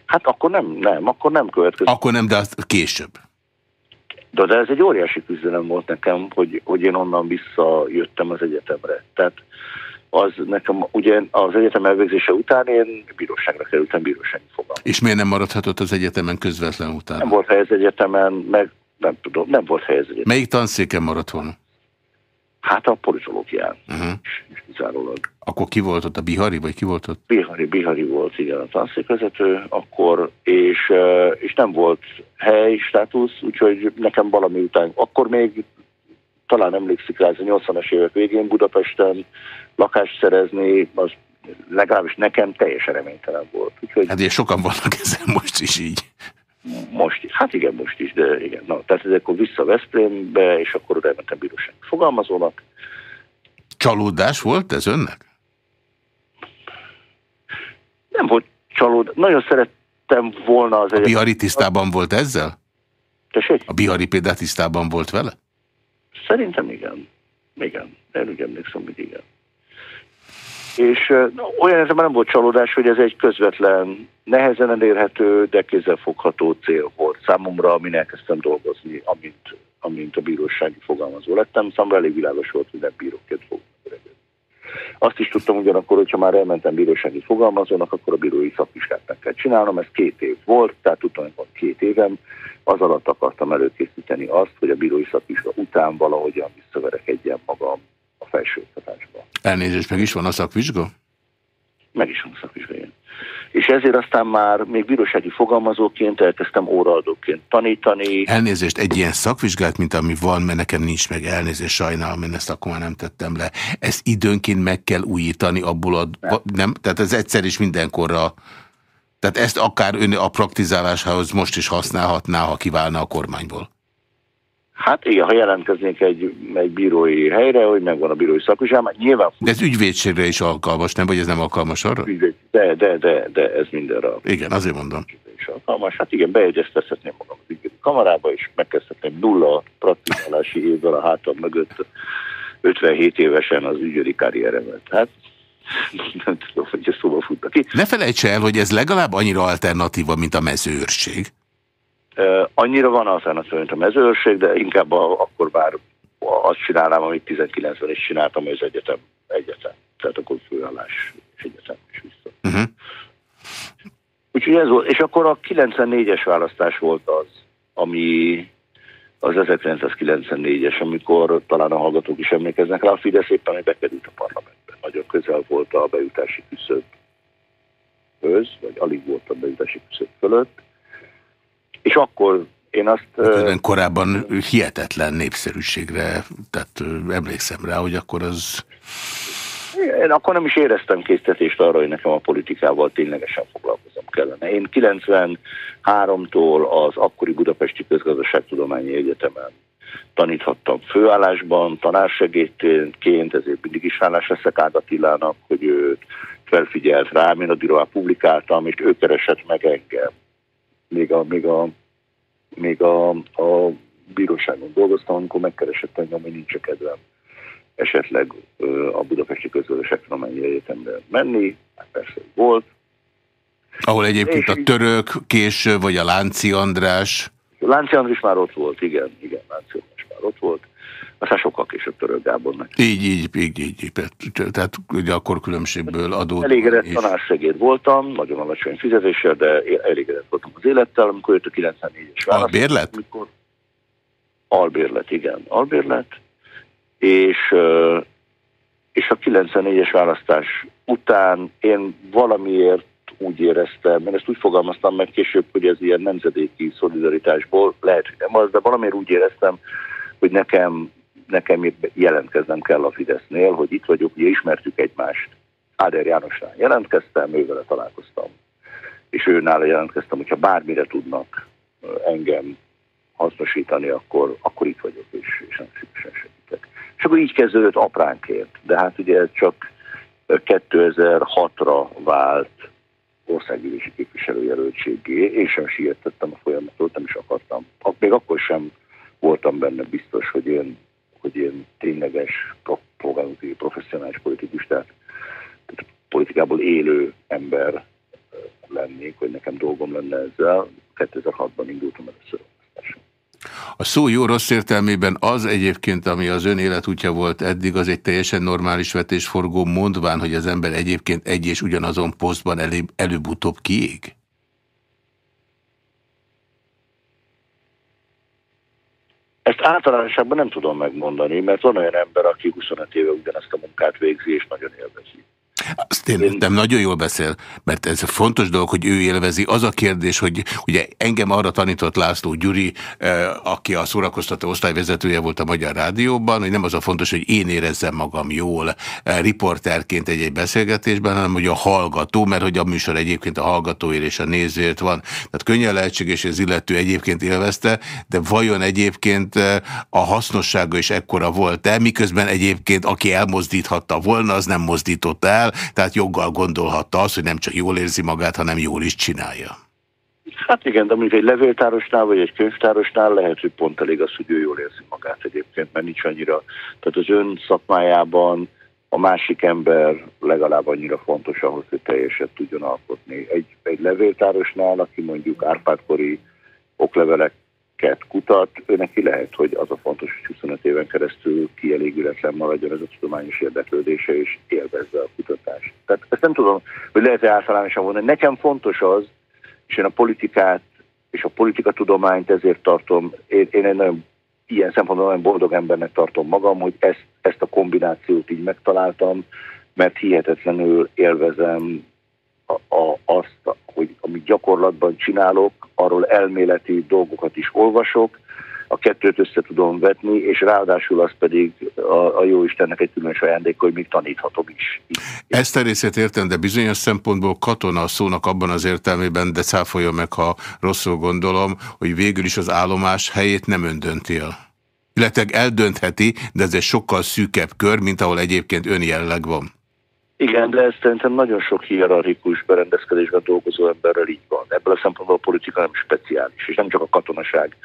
hát akkor nem, nem, akkor nem következett. Akkor nem, de azt később. De, de ez egy óriási küzdelem volt nekem, hogy, hogy én onnan visszajöttem az egyetemre. Tehát az nekem, ugye az egyetem elvégzése után én bíróságra kerültem bírósági fogalmat. És miért nem maradhatott az egyetemen közvetlen után? Nem volt hely az egyetemen, meg nem tudom, nem volt hely az egyetemen. Melyik tanszéken maradt volna? Hát a politológián. Uh -huh. kizárólag. Akkor ki volt ott, a Bihari, vagy ki volt ott? Bihari, Bihari volt, igen, a tanszékvezető akkor, és, és nem volt hely, státusz, úgyhogy nekem valami után, akkor még talán emlékszik rá, ez a 80-as évek végén Budapesten lakást szerezni, az legalábbis nekem teljesen reménytelen volt. Úgyhogy... Hát ilyen sokan vannak ezen most is így. Most is, hát igen, most is, de igen. Na, tehát ez akkor vissza Veszprémbe, és akkor oda elmentem bíróság fogalmazónak. Csalódás volt ez önnek? Nem volt csalódás. Nagyon szerettem volna az... A Bihari tisztában volt ezzel? Tessék? A Bihari például tisztában volt vele? Szerintem igen. Igen. Én úgy emlékszem, hogy igen. És olyan értelemben nem volt csalódás, hogy ez egy közvetlen, nehezen elérhető, de kézzelfogható cél volt számomra, amin elkezdtem dolgozni, amint, amint a bírósági fogalmazó lettem. Számomra elég világos volt, hogy nem bíróként fogok azt is tudtam ugyanakkor, hogyha már elmentem bírósági fogalmazónak, akkor a bírói szakvizsgát meg kell csinálnom. Ez két év volt, tehát tudtam, hogy van két évem. Az alatt akartam előkészíteni azt, hogy a bírói szakvizsga után valahogyan visszaverekedjen magam a felsőoktatásba. Elnézést, meg is van a szakvizsga? Meg is van a szakvizsga, igen. És ezért aztán már még bírósági fogalmazóként elkezdtem óraadóként tanítani. Elnézést, egy ilyen szakvizsgát, mint ami van, mert nekem nincs meg elnézést, sajnálom, én ezt akkor már nem tettem le. Ezt időnként meg kell újítani abból a... Nem. nem? Tehát ez egyszer is mindenkorra... Tehát ezt akár ön a praktizálásához most is használhatná, ha kiválna a kormányból. Hát igen, ha jelentkeznék egy, egy bírói helyre, hogy megvan a bírói szakvizsgám, nyilván... De ez ügyvédségre is alkalmas, nem? Vagy ez nem alkalmas arra? De, de, de, de ez mindenre. Igen, azért mondom. És alkalmas. Hát igen, beegyeztethetném magam az ügyvédi kamarába, és megkezdhetném nulla praktikálási évvel a hátam mögött 57 évesen az ügyvédi karrieremet. Hát nem tudom, hogy ez szóval futnak ki. Ne felejts el, hogy ez legalább annyira alternatíva, mint a mezőőrség. Annyira van alternatív, mint a mezőrség, de inkább a, akkor már azt csinálnám, amit 19-ben is csináltam, hogy az egyetem, egyetem. Tehát akkor főállás és egyetem is vissza. Uh -huh. Úgyhogy ez volt, és akkor a 94-es választás volt az, ami az 1994-es, amikor talán a hallgatók is emlékeznek rá, a Fidesz éppen bekerült a parlamentbe. Nagyon közel volt a bejutási küszöbhöz, vagy alig volt a bejutási küszöb fölött. És akkor én azt... Ön korábban hihetetlen népszerűségre, tehát emlékszem rá, hogy akkor az... Én akkor nem is éreztem késztetést arra, hogy nekem a politikával ténylegesen foglalkozom kellene. Én 93-tól az akkori Budapesti Közgazdaságtudományi Egyetemen taníthattam főállásban, tanársegédként, ezért mindig is hálás leszek Ág Attilának, hogy ő felfigyelt rám, én a Diroá publikáltam, és ő keresett meg engem. Még a, még a, még a, a bíróságon dolgoztam, amikor megkeresett engem, hogy nincs kedvem esetleg a Budapesti Közgazdaságtudományi Egyetemre menni, hát persze volt. Ahol egyébként a török, késő, vagy a Lánci András? Lánci András már ott volt, igen, igen, Lánci András már ott volt. Aztán sokkal később török Gábornak. Így, így, így, így, így. Tehát ugye akkor különbségből adódott. Elégedett és... tanársegéd voltam, nagyon alacsony fizetéssel, de elégedett voltam az élettel, amikor jött a 94-es válasz. Albérlet? Amikor... Albérlet, igen, albérlet és, és a 94-es választás után én valamiért úgy éreztem, mert ezt úgy fogalmaztam meg később, hogy ez ilyen nemzedéki szolidaritásból lehet, hogy nem az, de valamiért úgy éreztem, hogy nekem, nekem jelentkeznem kell a Fidesznél, hogy itt vagyok, ugye ismertük egymást. Áder Jánosnál jelentkeztem, ővele találkoztam, és ő nála jelentkeztem, hogyha bármire tudnak engem hasznosítani, akkor, akkor itt vagyok, és, és nem szívesen segítek. És akkor így kezdődött apránként. De hát ugye ez csak 2006-ra vált országgyűlési képviselőjelöltségé. Én sem siettettem a folyamatot, nem is akartam. Még akkor sem voltam benne biztos, hogy én, hogy én tényleges professzionális politikus, tehát, tehát politikából élő ember lennék, hogy nekem dolgom lenne ezzel. 2006-ban indultam először a szó jó-rossz értelmében az egyébként, ami az ön életútja volt eddig, az egy teljesen normális vetésforgó, mondván, hogy az ember egyébként egy és ugyanazon posztban előbb-utóbb kiég? Általánosságban nem tudom megmondani, mert van olyan ember, aki 25 éve ugyanezt a munkát végzi, és nagyon élvezi. Azt én nem nagyon jól beszél, mert ez fontos dolog, hogy ő élvezi. Az a kérdés, hogy ugye engem arra tanított László Gyuri, eh, aki a szórakoztató osztályvezetője volt a Magyar Rádióban, hogy nem az a fontos, hogy én érezzem magam jól eh, riporterként egy-egy beszélgetésben, hanem hogy a hallgató, mert hogy a műsor egyébként a hallgatóért és a nézőért van. Tehát könnyen lehetséges, az illető egyébként élvezte, de vajon egyébként eh, a hasznossága is ekkora volt-e, miközben egyébként aki elmozdíthatta volna, az nem mozdította el, tehát joggal gondolhatta azt, hogy nem csak jól érzi magát, hanem jól is csinálja. Hát igen, de mondjuk egy levéltárosnál vagy egy könyvtárosnál lehet, hogy pont elég az, hogy ő jól érzi magát egyébként, mert nincs annyira. Tehát az ön szakmájában a másik ember legalább annyira fontos ahhoz, hogy teljeset tudjon alkotni. Egy, egy levéltárosnál, aki mondjuk Árpádkori oklevelek cikket kutat, neki lehet, hogy az a fontos, hogy 25 éven keresztül kielégületlen maradjon ez a tudományos érdeklődése, és élvezze a kutatást. Tehát ezt nem tudom, hogy lehet-e általánosan mondani. Nekem fontos az, és én a politikát és a politikatudományt ezért tartom, én, én egy nagyon ilyen szempontból nagyon boldog embernek tartom magam, hogy ezt, ezt a kombinációt így megtaláltam, mert hihetetlenül élvezem a, azt, hogy amit gyakorlatban csinálok, arról elméleti dolgokat is olvasok, a kettőt össze tudom vetni, és ráadásul az pedig a, a jó Istennek egy különös ajándék, hogy még taníthatom is. Ezt a részét értem, de bizonyos szempontból katona szónak abban az értelmében, de cáfolja meg, ha rosszul gondolom, hogy végül is az állomás helyét nem ön dönti el. Illetve eldöntheti, de ez egy sokkal szűkebb kör, mint ahol egyébként ön jelenleg van. Igen, de ez szerintem nagyon sok hierarchikus berendezkedésben dolgozó emberrel így van. Ebből a szempontból a politika nem speciális, és nem csak a katonaság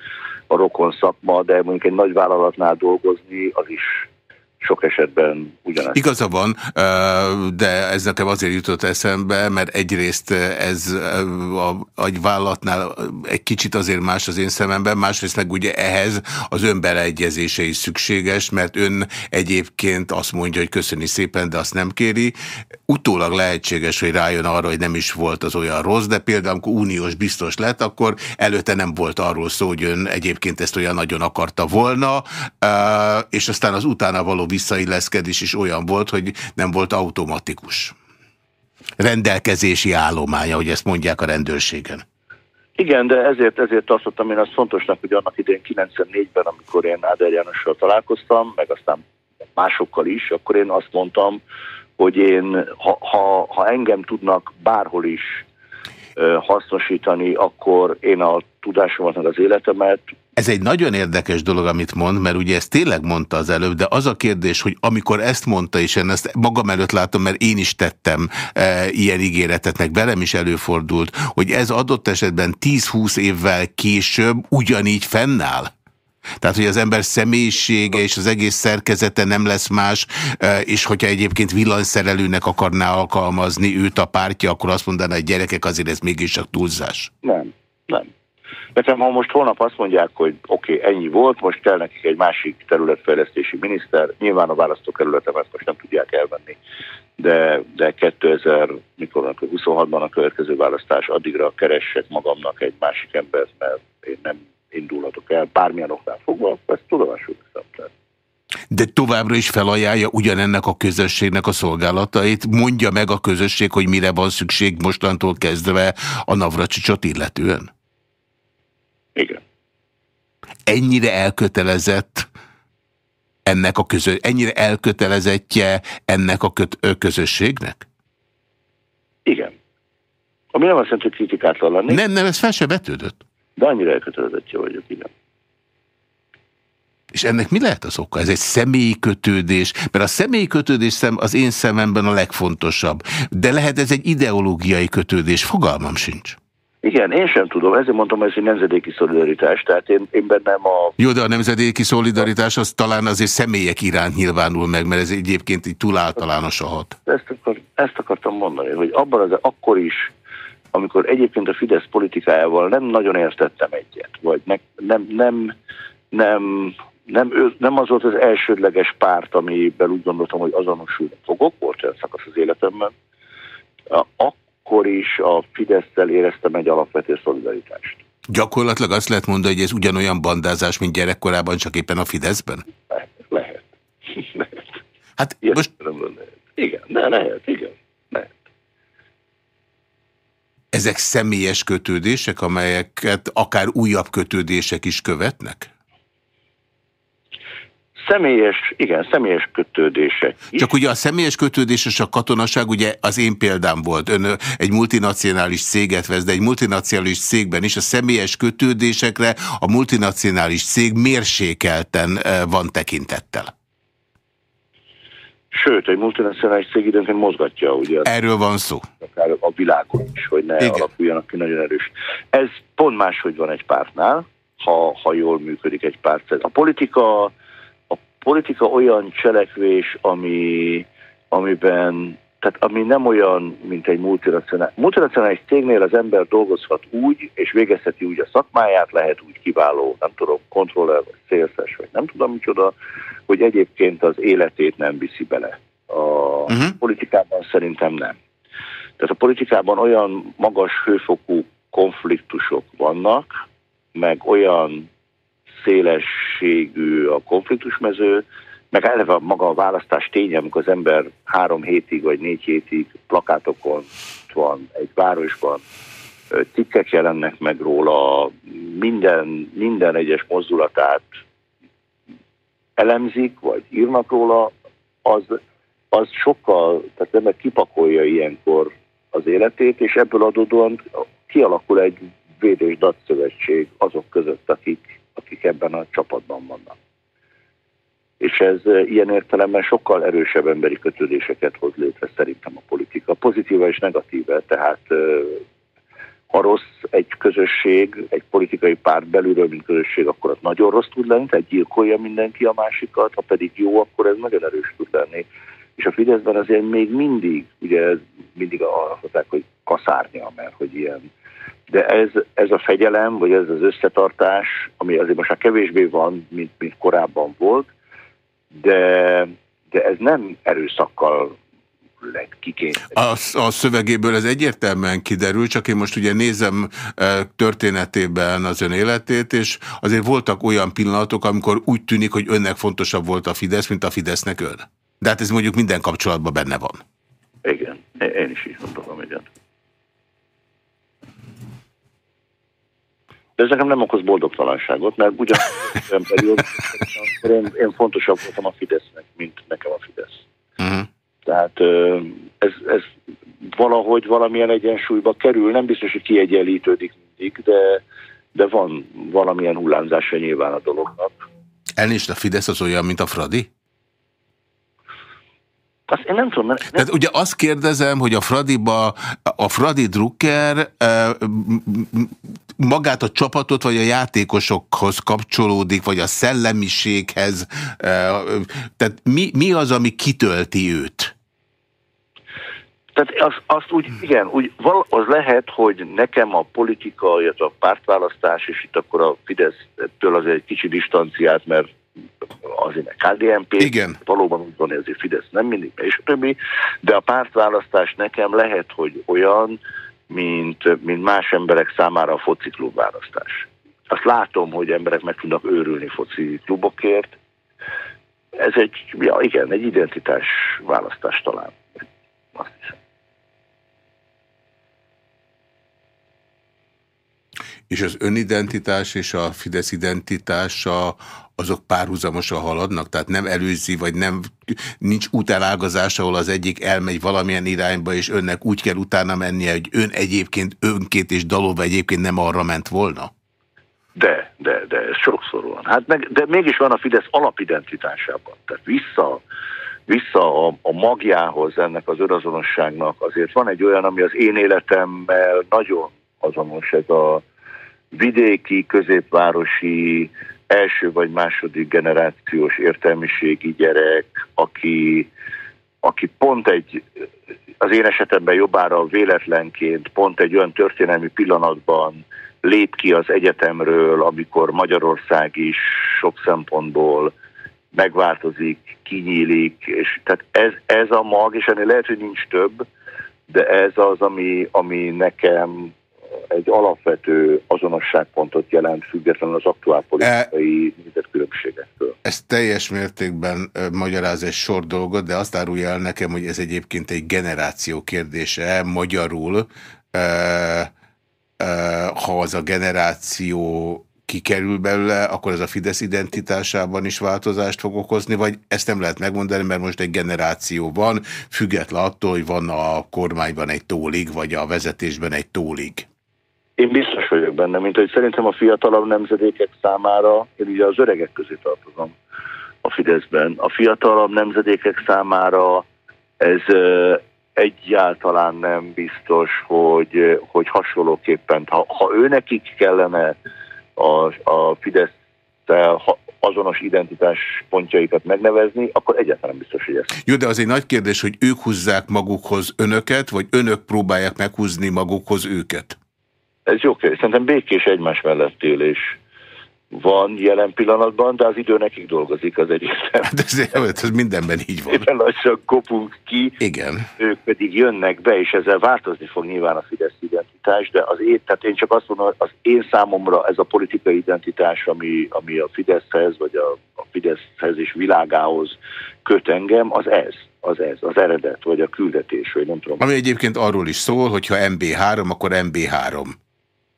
a rokon szakma, de mondjuk egy nagy vállalatnál dolgozni, az is sok esetben ugyanaz. Igaza van, de ez nekem azért jutott eszembe, mert egyrészt ez a, egy vállalatnál egy kicsit azért más az én szememben, másrészt meg ugye ehhez az ön beleegyezése is szükséges, mert ön egyébként azt mondja, hogy köszöni szépen, de azt nem kéri. Utólag lehetséges, hogy rájön arra, hogy nem is volt az olyan rossz, de például amikor uniós biztos lett, akkor előtte nem volt arról szó, hogy ön egyébként ezt olyan nagyon akarta volna, és aztán az utána való visszailleszkedés is olyan volt, hogy nem volt automatikus. Rendelkezési állománya, hogy ezt mondják a rendőrségen. Igen, de ezért, ezért tartottam én azt fontosnak, hogy annak idén 94-ben, amikor én Áder Jánossal találkoztam, meg aztán másokkal is, akkor én azt mondtam, hogy én, ha, ha, ha engem tudnak bárhol is hasznosítani, akkor én a tudásomat, meg az életemet ez egy nagyon érdekes dolog, amit mond, mert ugye ezt tényleg mondta az előbb, de az a kérdés, hogy amikor ezt mondta, és én ezt magam előtt látom, mert én is tettem e, ilyen ígéretet, meg velem is előfordult, hogy ez adott esetben 10-20 évvel később ugyanígy fennáll? Tehát, hogy az ember személyisége és az egész szerkezete nem lesz más, e, és hogyha egyébként villanyszerelőnek akarná alkalmazni őt a pártja, akkor azt mondaná, hogy gyerekek, azért ez mégis csak túlzás. Nem, nem. Nekem, ha most holnap azt mondják, hogy oké, okay, ennyi volt, most kell nekik egy másik területfejlesztési miniszter, nyilván a választókerületemet most nem tudják elvenni, de, de 2000, mikor 26-ban a következő választás, addigra keressek magamnak egy másik embert, mert én nem indulhatok el, bármilyen oknál fogva, ezt tudomásul veszem. De továbbra is felajánlja ugyanennek a közösségnek a szolgálatait, mondja meg a közösség, hogy mire van szükség mostantól kezdve a Navracsicsot illetően? Igen. Ennyire elkötelezett ennek a közö, ennyire elkötelezettje ennek a köt, közösségnek? Igen. Ami nem azt jelenti, hogy kritikát vallani. Nem, nem, ez fel se vetődött. De annyira elkötelezettje vagyok, igen. És ennek mi lehet az oka? Ez egy személyi kötődés, mert a személyi kötődés szem az én szememben a legfontosabb. De lehet ez egy ideológiai kötődés, fogalmam sincs. Igen, én sem tudom, ezért mondtam, hogy ez egy nemzedéki szolidaritás, tehát én, én bennem a... Jó, de a nemzedéki szolidaritás az talán azért személyek iránt nyilvánul meg, mert ez egyébként így túl általános a hat. Ezt, akar, ezt akartam mondani, hogy abban az akkor is, amikor egyébként a Fidesz politikájával nem nagyon értettem egyet, vagy ne, nem, nem, nem, nem, nem az volt az elsődleges párt, amiben úgy gondoltam, hogy azonosulni fogok, volt olyan szakasz az életemben, akkor akkor is a Fidesz-tel éreztem egy alapvető szolidaritást. Gyakorlatilag azt lehet mondani, hogy ez ugyanolyan bandázás, mint gyerekkorában, csak éppen a Fideszben? Lehet. lehet. lehet. Hát most... Lehet. Igen, de lehet, igen. Lehet. Ezek személyes kötődések, amelyeket akár újabb kötődések is követnek? Személyes, igen, személyes kötődések. Csak ugye a személyes kötődés és a katonaság ugye az én példám volt. Ön egy multinacionális céget vesz, de egy multinacionális cégben is a személyes kötődésekre a multinacionális cég mérsékelten van tekintettel. Sőt, egy multinacionális cég időnként mozgatja, ugye? Erről van szó. Akár a világon is, hogy ne Igen. alakuljanak ki nagyon erős. Ez pont máshogy van egy pártnál, ha, ha jól működik egy párt. A politika politika olyan cselekvés, ami, amiben, tehát ami nem olyan, mint egy multinacionális. Multinacionális cégnél az ember dolgozhat úgy, és végezheti úgy a szakmáját, lehet úgy kiváló, nem tudom, kontroller, vagy szélszes, vagy nem tudom micsoda, hogy egyébként az életét nem viszi bele. A uh-huh. politikában szerintem nem. Tehát a politikában olyan magas hőfokú konfliktusok vannak, meg olyan szélességű a konfliktusmező, meg eleve maga a választás ténye, amikor az ember három hétig vagy négy hétig plakátokon van egy városban, cikkek jelennek meg róla, minden, minden egyes mozdulatát elemzik, vagy írnak róla, az, az sokkal, tehát ember kipakolja ilyenkor az életét, és ebből adódóan kialakul egy védés datszövetség azok között, akik akik ebben a csapatban vannak. És ez ilyen értelemben sokkal erősebb emberi kötődéseket hoz létre szerintem a politika, pozitíva és negatíva. Tehát ha rossz egy közösség, egy politikai párt belülről, mint közösség, akkor az nagyon rossz tud lenni, tehát gyilkolja mindenki a másikat, ha pedig jó, akkor ez nagyon erős tud lenni. És a Fideszben azért még mindig, ugye mindig arra mondták, hogy kaszárnya, mert hogy ilyen. De ez, ez a fegyelem, vagy ez az összetartás, ami azért most már kevésbé van, mint, mint korábban volt, de, de ez nem erőszakkal lett A, a szövegéből ez egyértelműen kiderül, csak én most ugye nézem e, történetében az ön életét, és azért voltak olyan pillanatok, amikor úgy tűnik, hogy önnek fontosabb volt a Fidesz, mint a Fidesznek ön. De hát ez mondjuk minden kapcsolatban benne van. Igen, én is így gondolom, igen. De ez nekem nem okoz boldogtalanságot, mert ugyan én, én fontosabb voltam a Fidesznek, mint nekem a Fidesz. Uh mhm. -huh. Tehát ez, ez valahogy valamilyen egyensúlyba kerül, nem biztos, hogy kiegyenlítődik mindig, de, de van valamilyen hullámzása nyilván a dolognak. Elnézést, a Fidesz az olyan, mint a Fradi? Azt én nem tudom. Nem... Tehát ugye azt kérdezem, hogy a Fradiba, a Fradi Drucker magát a csapatot, vagy a játékosokhoz kapcsolódik, vagy a szellemiséghez, tehát mi, mi az, ami kitölti őt? Tehát az, azt úgy, igen, úgy, az lehet, hogy nekem a politika, illetve a pártválasztás, és itt akkor a Fidesz-től azért egy kicsi distanciát, mert azért a KDNP, igen. valóban úgy van, azért Fidesz nem mindig, és a többi, de a pártválasztás nekem lehet, hogy olyan, mint, mint más emberek számára a foci választás. Azt látom, hogy emberek meg tudnak őrülni foci klubokért. Ez egy, ja igen, egy identitás választás talán. Azt hiszem. És az önidentitás és a Fidesz identitása azok párhuzamosan haladnak? Tehát nem előzi, vagy nem nincs útelágazás, ahol az egyik elmegy valamilyen irányba, és önnek úgy kell utána mennie, hogy ön egyébként önként és dalolva egyébként nem arra ment volna? De, de, de ez sokszor van. Hát meg, de mégis van a Fidesz alapidentitásában. Tehát vissza, vissza a, a magjához ennek az önazonosságnak azért van egy olyan, ami az én életemmel nagyon azonos, ez a vidéki, középvárosi, első vagy második generációs értelmiségi gyerek, aki, aki pont egy, az én esetemben jobbára véletlenként, pont egy olyan történelmi pillanatban lép ki az egyetemről, amikor Magyarország is sok szempontból megváltozik, kinyílik, és tehát ez, ez a mag, és ennél lehet, hogy nincs több, de ez az, ami, ami nekem egy alapvető azonosságpontot jelent, függetlenül az aktuál politikai e, nézetkülönbségektől. Ez teljes mértékben magyaráz egy sor dolgot, de azt árulja el nekem, hogy ez egyébként egy generáció kérdése. Magyarul, e, e, ha az a generáció kikerül belőle, akkor ez a Fidesz identitásában is változást fog okozni, vagy ezt nem lehet megmondani, mert most egy generáció van, független attól, hogy van a kormányban egy tólig, vagy a vezetésben egy tólig. Én biztos vagyok benne, mint hogy szerintem a fiatalabb nemzedékek számára, én ugye az öregek közé tartozom a Fideszben, a fiatalabb nemzedékek számára ez egyáltalán nem biztos, hogy, hogy hasonlóképpen, ha, ha ő nekik kellene a, a fidesz azonos identitás pontjaikat megnevezni, akkor egyáltalán biztos, hogy ez. Jó, de az egy nagy kérdés, hogy ők húzzák magukhoz önöket, vagy önök próbálják meghúzni magukhoz őket? Ez jó kérdés. Szerintem békés egymás mellett élés van jelen pillanatban, de az idő nekik dolgozik az egyértelmű. Hát ez, ez mindenben így van. Éppen lassan kopunk ki, Igen. ők pedig jönnek be, és ezzel változni fog nyilván a Fidesz identitás, de az én, tehát én csak azt mondom, az én számomra ez a politikai identitás, ami, ami a Fideszhez, vagy a, a Fideszhez és világához köt engem, az ez az ez, az eredet, vagy a küldetés, vagy nem tudom. Ami egyébként arról is szól, hogy ha MB3, akkor MB3.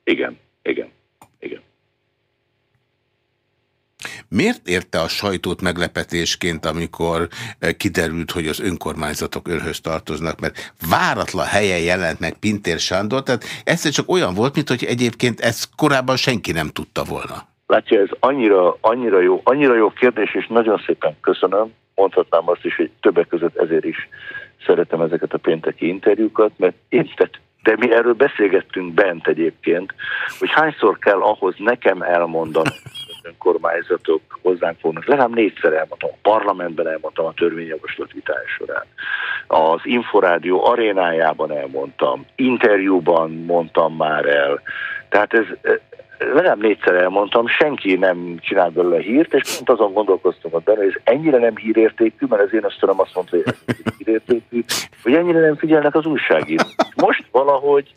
Igen, igen, igen. Miért érte a sajtót meglepetésként, amikor eh, kiderült, hogy az önkormányzatok önhöz tartoznak, mert váratlan helyen jelent meg Pintér Sándor, tehát egyszer csak olyan volt, mint hogy egyébként ezt korábban senki nem tudta volna. Látja, ez annyira, annyira, jó, annyira jó kérdés, és nagyon szépen köszönöm. Mondhatnám azt is, hogy többek között ezért is szeretem ezeket a pénteki interjúkat, mert én, tehát de mi erről beszélgettünk bent egyébként, hogy hányszor kell ahhoz nekem elmondani, önkormányzatok hozzánk fognak. Legalább négyszer elmondtam, a parlamentben elmondtam a törvényjavaslat vitája során. Az Inforádió arénájában elmondtam, interjúban mondtam már el. Tehát ez, legalább négyszer elmondtam, senki nem csinál belőle hírt, és pont azon gondolkoztam a benne, hogy ez ennyire nem hírértékű, mert az én ösztönöm azt mondta, hogy ez hírértékű, hogy ennyire nem figyelnek az újságírók. Most valahogy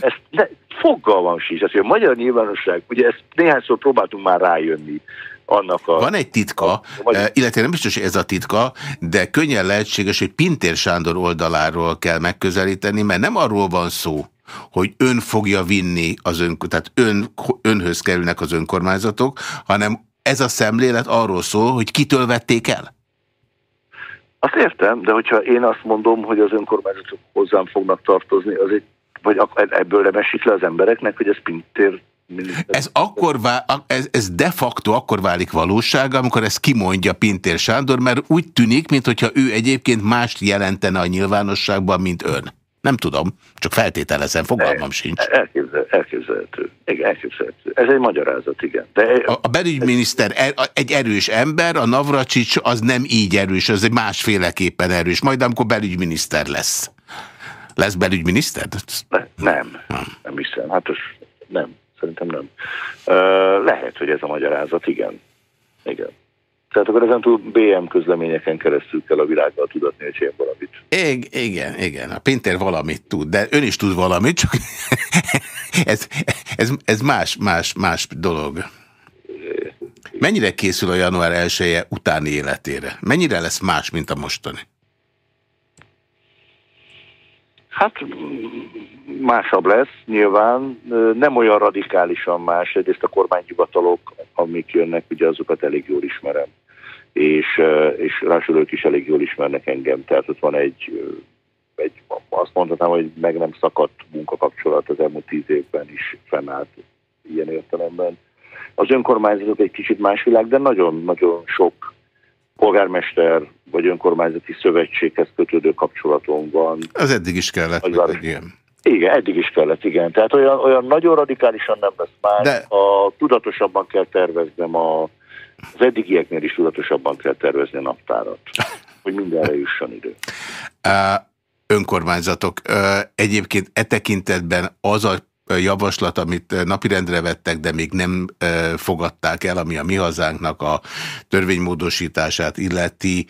ezt ne, fogalmam sincs, az, hogy a magyar nyilvánosság, ugye ezt néhányszor próbáltunk már rájönni, annak a... Van egy titka, a, vagy... Eh, illetve nem biztos, hogy ez a titka, de könnyen lehetséges, hogy Pintér Sándor oldaláról kell megközelíteni, mert nem arról van szó, hogy ön fogja vinni az ön, tehát ön, önhöz kerülnek az önkormányzatok, hanem ez a szemlélet arról szól, hogy kitől vették el? Azt értem, de hogyha én azt mondom, hogy az önkormányzatok hozzám fognak tartozni, az egy, vagy ebből nem esik le az embereknek, hogy ez Pintér ez, akkor ez, ez de facto akkor válik valóság, amikor ezt kimondja Pintér Sándor, mert úgy tűnik, mintha ő egyébként mást jelentene a nyilvánosságban, mint ön. Nem tudom, csak feltételezem, fogalmam sincs. Elképzel, elképzelhető. elképzelhető. Ez egy magyarázat, igen. De a, a belügyminiszter er, egy erős ember, a Navracsics az nem így erős, az egy másféleképpen erős. Majd amikor belügyminiszter lesz. Lesz belügyminiszter? Ne, nem, nem hiszem. Hát az nem, szerintem nem. Uh, lehet, hogy ez a magyarázat, igen. Igen. Tehát akkor ezen túl BM közleményeken keresztül kell a világgal tudatni, hogy én valamit. I igen, igen. A Pinter valamit tud, de ön is tud valamit, csak ez, ez, ez más, más, más dolog. Mennyire készül a január 1 -e utáni életére? Mennyire lesz más, mint a mostani? Hát másabb lesz, nyilván. Nem olyan radikálisan más. Egyrészt a kormányhivatalok, amik jönnek, ugye azokat elég jól ismerem és, és ráadásul ők is elég jól ismernek engem, tehát ott van egy, egy azt mondhatnám, hogy meg nem szakadt munkakapcsolat az elmúlt tíz évben is fennállt ilyen értelemben. Az önkormányzatok egy kicsit más világ, de nagyon-nagyon sok polgármester vagy önkormányzati szövetséghez kötődő kapcsolatom van. Az eddig is kellett. Igen. Igen, eddig is kellett, igen. Tehát olyan, olyan nagyon radikálisan nem lesz már. De... A, tudatosabban kell terveznem a, az eddigieknél is tudatosabban kell tervezni a naptárat, hogy mindenre jusson idő. Önkormányzatok. Egyébként e tekintetben az a javaslat, amit napirendre vettek, de még nem fogadták el, ami a mi hazánknak a törvénymódosítását illeti,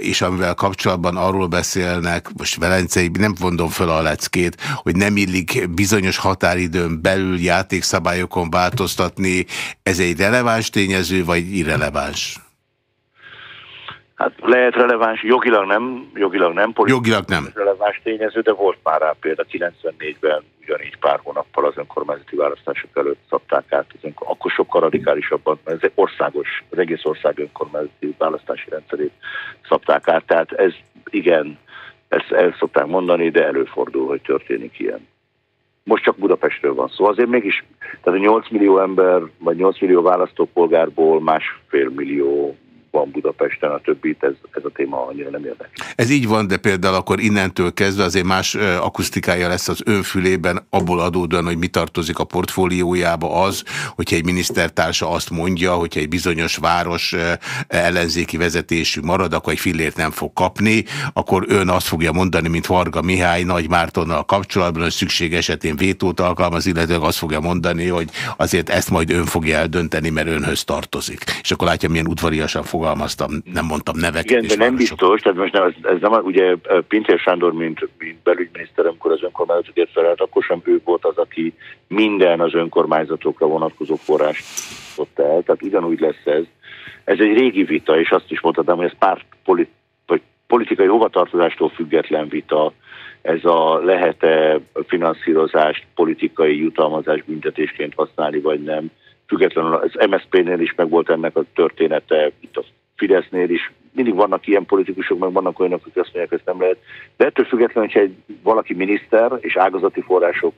és amivel kapcsolatban arról beszélnek, most Velencei, nem mondom fel a leckét, hogy nem illik bizonyos határidőn belül játékszabályokon változtatni, ez egy releváns tényező, vagy irreleváns? Hát lehet releváns, jogilag nem, jogilag nem, jogilag nem. releváns tényező, de volt már rá példa 94-ben ugyanígy pár hónappal az önkormányzati választások előtt szabták át, az önkor, akkor sokkal radikálisabban, mert ez egy országos, az egész ország önkormányzati választási rendszerét szabták át, tehát ez igen, ezt el szokták mondani, de előfordul, hogy történik ilyen. Most csak Budapestről van szó. Azért mégis, tehát a 8 millió ember, vagy 8 millió választópolgárból másfél millió van Budapesten, a többit ez, ez a téma annyira nem érdekel. Ez így van, de például akkor innentől kezdve azért más akusztikája lesz az önfülében, abból adódóan, hogy mi tartozik a portfóliójába az, hogyha egy minisztertársa azt mondja, hogyha egy bizonyos város ellenzéki vezetésű marad, akkor egy fillért nem fog kapni, akkor ön azt fogja mondani, mint Varga Mihály Nagy Mártonnal kapcsolatban, hogy szükség esetén vétót alkalmaz, illetve azt fogja mondani, hogy azért ezt majd ön fogja eldönteni, mert önhöz tartozik. És akkor látja, milyen udvariasan fog fogalmaztam, nem mondtam neveket. Igen, de nem biztos, tehát most nem, ez, nem, ugye Pintér Sándor, mint, mint belügyminiszter, amikor az önkormányzatokért felelt, akkor sem ő volt az, aki minden az önkormányzatokra vonatkozó forrás ott el, tehát ugyanúgy lesz ez. Ez egy régi vita, és azt is mondhatnám, hogy ez párt polit, vagy politikai hovatartozástól független vita, ez a lehet-e finanszírozást politikai jutalmazás büntetésként használni, vagy nem függetlenül az MSZP-nél is meg volt ennek a története, itt a Fidesznél is. Mindig vannak ilyen politikusok, meg vannak olyanok, akik azt mondják, hogy ezt nem lehet. De ettől függetlenül, hogyha egy, valaki miniszter és ágazati források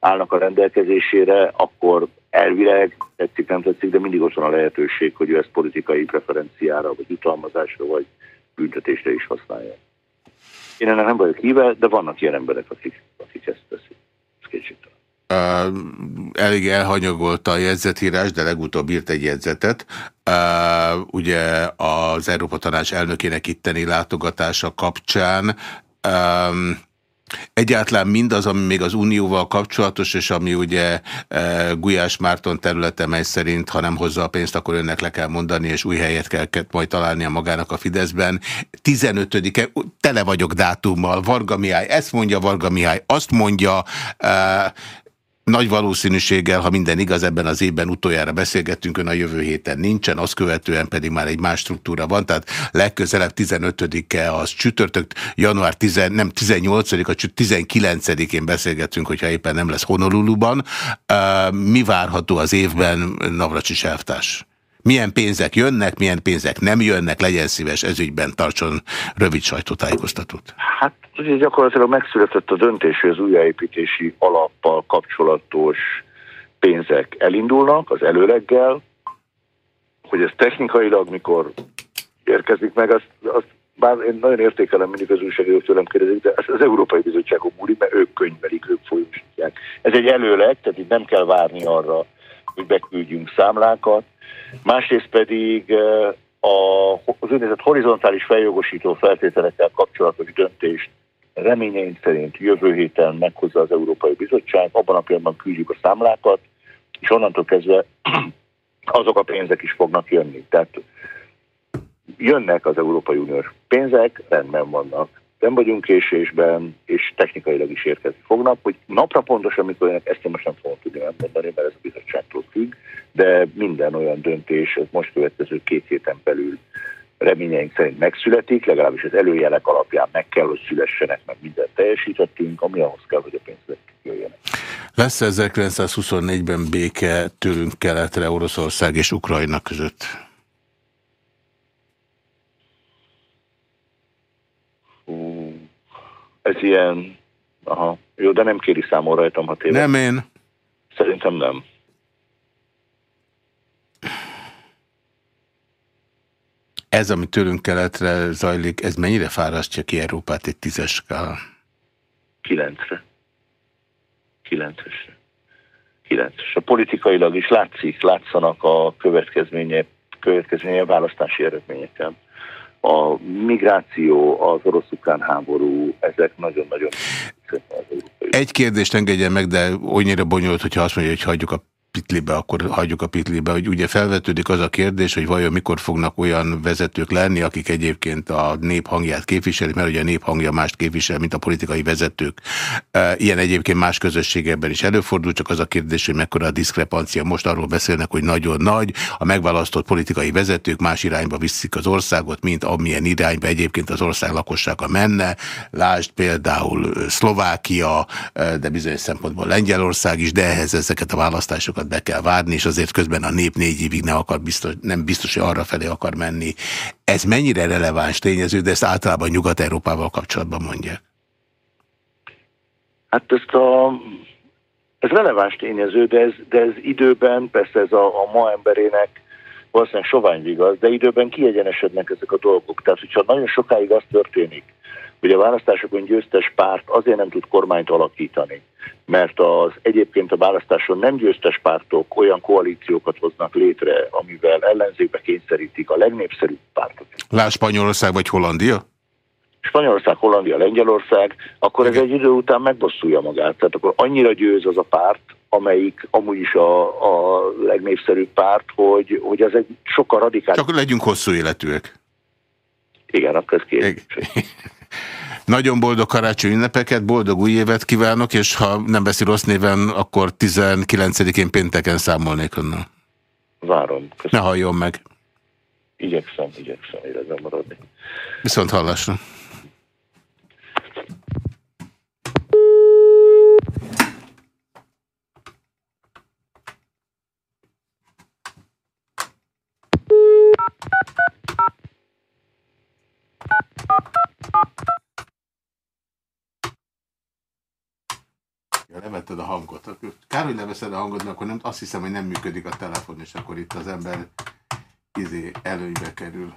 állnak a rendelkezésére, akkor elvileg tetszik, nem tetszik, de mindig ott van a lehetőség, hogy ő ezt politikai preferenciára, vagy jutalmazásra, vagy büntetésre is használja. Én ennek nem vagyok híve, de vannak ilyen emberek, akik, akik ezt teszik. kétségtelen. Uh, elég elhanyagolta a jegyzetírás, de legutóbb írt egy jegyzetet. Uh, ugye az Európa Tanács elnökének itteni látogatása kapcsán um, Egyáltalán mindaz, ami még az Unióval kapcsolatos, és ami ugye e, Gulyás Márton területe, mely szerint, ha nem hozza a pénzt, akkor önnek le kell mondani, és új helyet kell majd találnia magának a Fideszben. 15-e, tele vagyok dátummal, Varga Mihály, ezt mondja Varga Mihály, azt mondja, e, nagy valószínűséggel, ha minden igaz, ebben az évben utoljára beszélgettünk, ön a jövő héten nincsen, azt követően pedig már egy más struktúra van, tehát legközelebb 15-e az csütörtök, január 10, nem 18-a, 19-én beszélgetünk, hogyha éppen nem lesz Honoluluban. Mi várható az évben, Navracsis elvtárs? Milyen pénzek jönnek, milyen pénzek nem jönnek, legyen szíves ezügyben tartson rövid sajtótájékoztatót. Hát ugye gyakorlatilag megszületett a döntés, hogy az újjáépítési alappal kapcsolatos pénzek elindulnak az előleggel, hogy ez technikailag mikor érkezik meg, azt, azt bár én nagyon értékelem, mindig az újságírók tőlem kérdezik, de az Európai Bizottságon múlik, mert ők könyvelik, ők folyosítják. Ez egy előleg, tehát itt nem kell várni arra, hogy beküldjünk számlákat. Másrészt pedig eh, a, az úgynevezett horizontális feljogosító feltételekkel kapcsolatos döntést reményeink szerint jövő héten meghozza az Európai Bizottság, abban a pillanatban küldjük a számlákat, és onnantól kezdve azok a pénzek is fognak jönni. Tehát jönnek az Európai Uniós pénzek, rendben vannak. Nem vagyunk késésben, és technikailag is érkezni fognak, hogy napra pontosan, amikor jönnek, ezt én most nem fogom tudni megmondani, mert ez a bizottságtól függ, de minden olyan döntés, ez most következő két héten belül reményeink szerint megszületik, legalábbis az előjelek alapján meg kell, hogy szülessenek, meg mindent teljesítettünk, ami ahhoz kell, hogy a pénzek jöjjenek. Lesz 1924-ben béke tőlünk keletre Oroszország és Ukrajna között? Ez ilyen, aha, jó, de nem kéri számol rajtam, ha tényleg. Nem én. Szerintem nem. Ez, ami tőlünk keletre zajlik, ez mennyire fárasztja ki Európát egy tízes skálán? Kilencre. Kilencesre. Kilences. A politikailag is látszik, látszanak a következménye, következménye választási eredményeken. A migráció, az orosz-ukrán háború, ezek nagyon-nagyon... Egy kérdést engedjen meg, de olyannyira bonyolult, hogyha azt mondja, hogy hagyjuk a pitlibe, akkor hagyjuk a pitlibe, hogy ugye felvetődik az a kérdés, hogy vajon mikor fognak olyan vezetők lenni, akik egyébként a nép hangját képviselik, mert ugye a nép mást képvisel, mint a politikai vezetők. Ilyen egyébként más közösségekben is előfordul, csak az a kérdés, hogy mekkora a diszkrepancia. Most arról beszélnek, hogy nagyon nagy, a megválasztott politikai vezetők más irányba viszik az országot, mint amilyen irányba egyébként az ország lakossága menne. Lásd például Szlovákia, de bizonyos szempontból Lengyelország is, de ehhez ezeket a választásokat be kell várni, és azért közben a nép négy évig ne akar biztos, nem biztos, hogy arra felé akar menni. Ez mennyire releváns tényező, de ezt általában Nyugat-Európával kapcsolatban mondják? Hát ezt a, ez releváns tényező, de ez, de ez időben, persze ez a, a ma emberének valószínűleg sovány vigaz, de időben kiegyenesednek ezek a dolgok. Tehát, hogyha nagyon sokáig az történik, hogy a választásokon győztes párt azért nem tud kormányt alakítani, mert az egyébként a választáson nem győztes pártok olyan koalíciókat hoznak létre, amivel ellenzékbe kényszerítik a legnépszerűbb pártot. Lás Spanyolország vagy Hollandia? Spanyolország, Hollandia, Lengyelország, akkor ez egy idő után megbosszulja magát. Tehát akkor annyira győz az a párt, amelyik amúgy is a, a legnépszerűbb párt, hogy, hogy ez egy sokkal radikális... Csak legyünk hosszú életűek. Igen, akkor ez két. Nagyon boldog karácsony ünnepeket, boldog új évet kívánok, és ha nem veszi rossz néven, akkor 19-én pénteken számolnék onnan. Várom. Köszönöm. Ne halljon meg. Igyekszem, igyekszem életben maradni. Viszont hallásra. Ja, levetted a hangot. Kár, hogy leveszed a hangot, mert akkor nem, azt hiszem, hogy nem működik a telefon, és akkor itt az ember izé, előnybe kerül.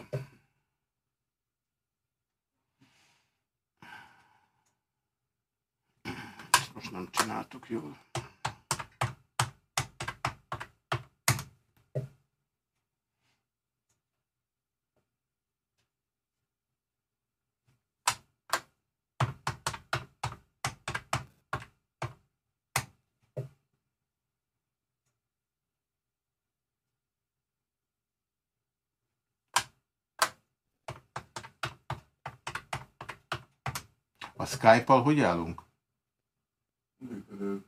Most nem csináltuk jól. A Skype-al hogy állunk? Működő.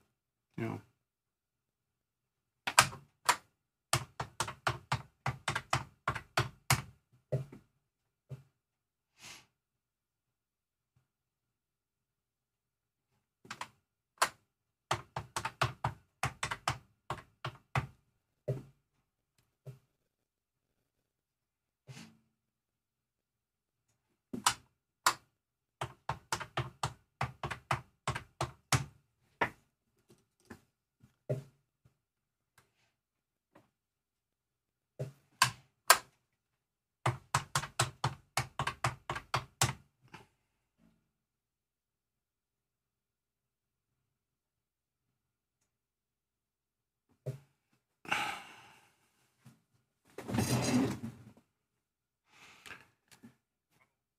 Jó.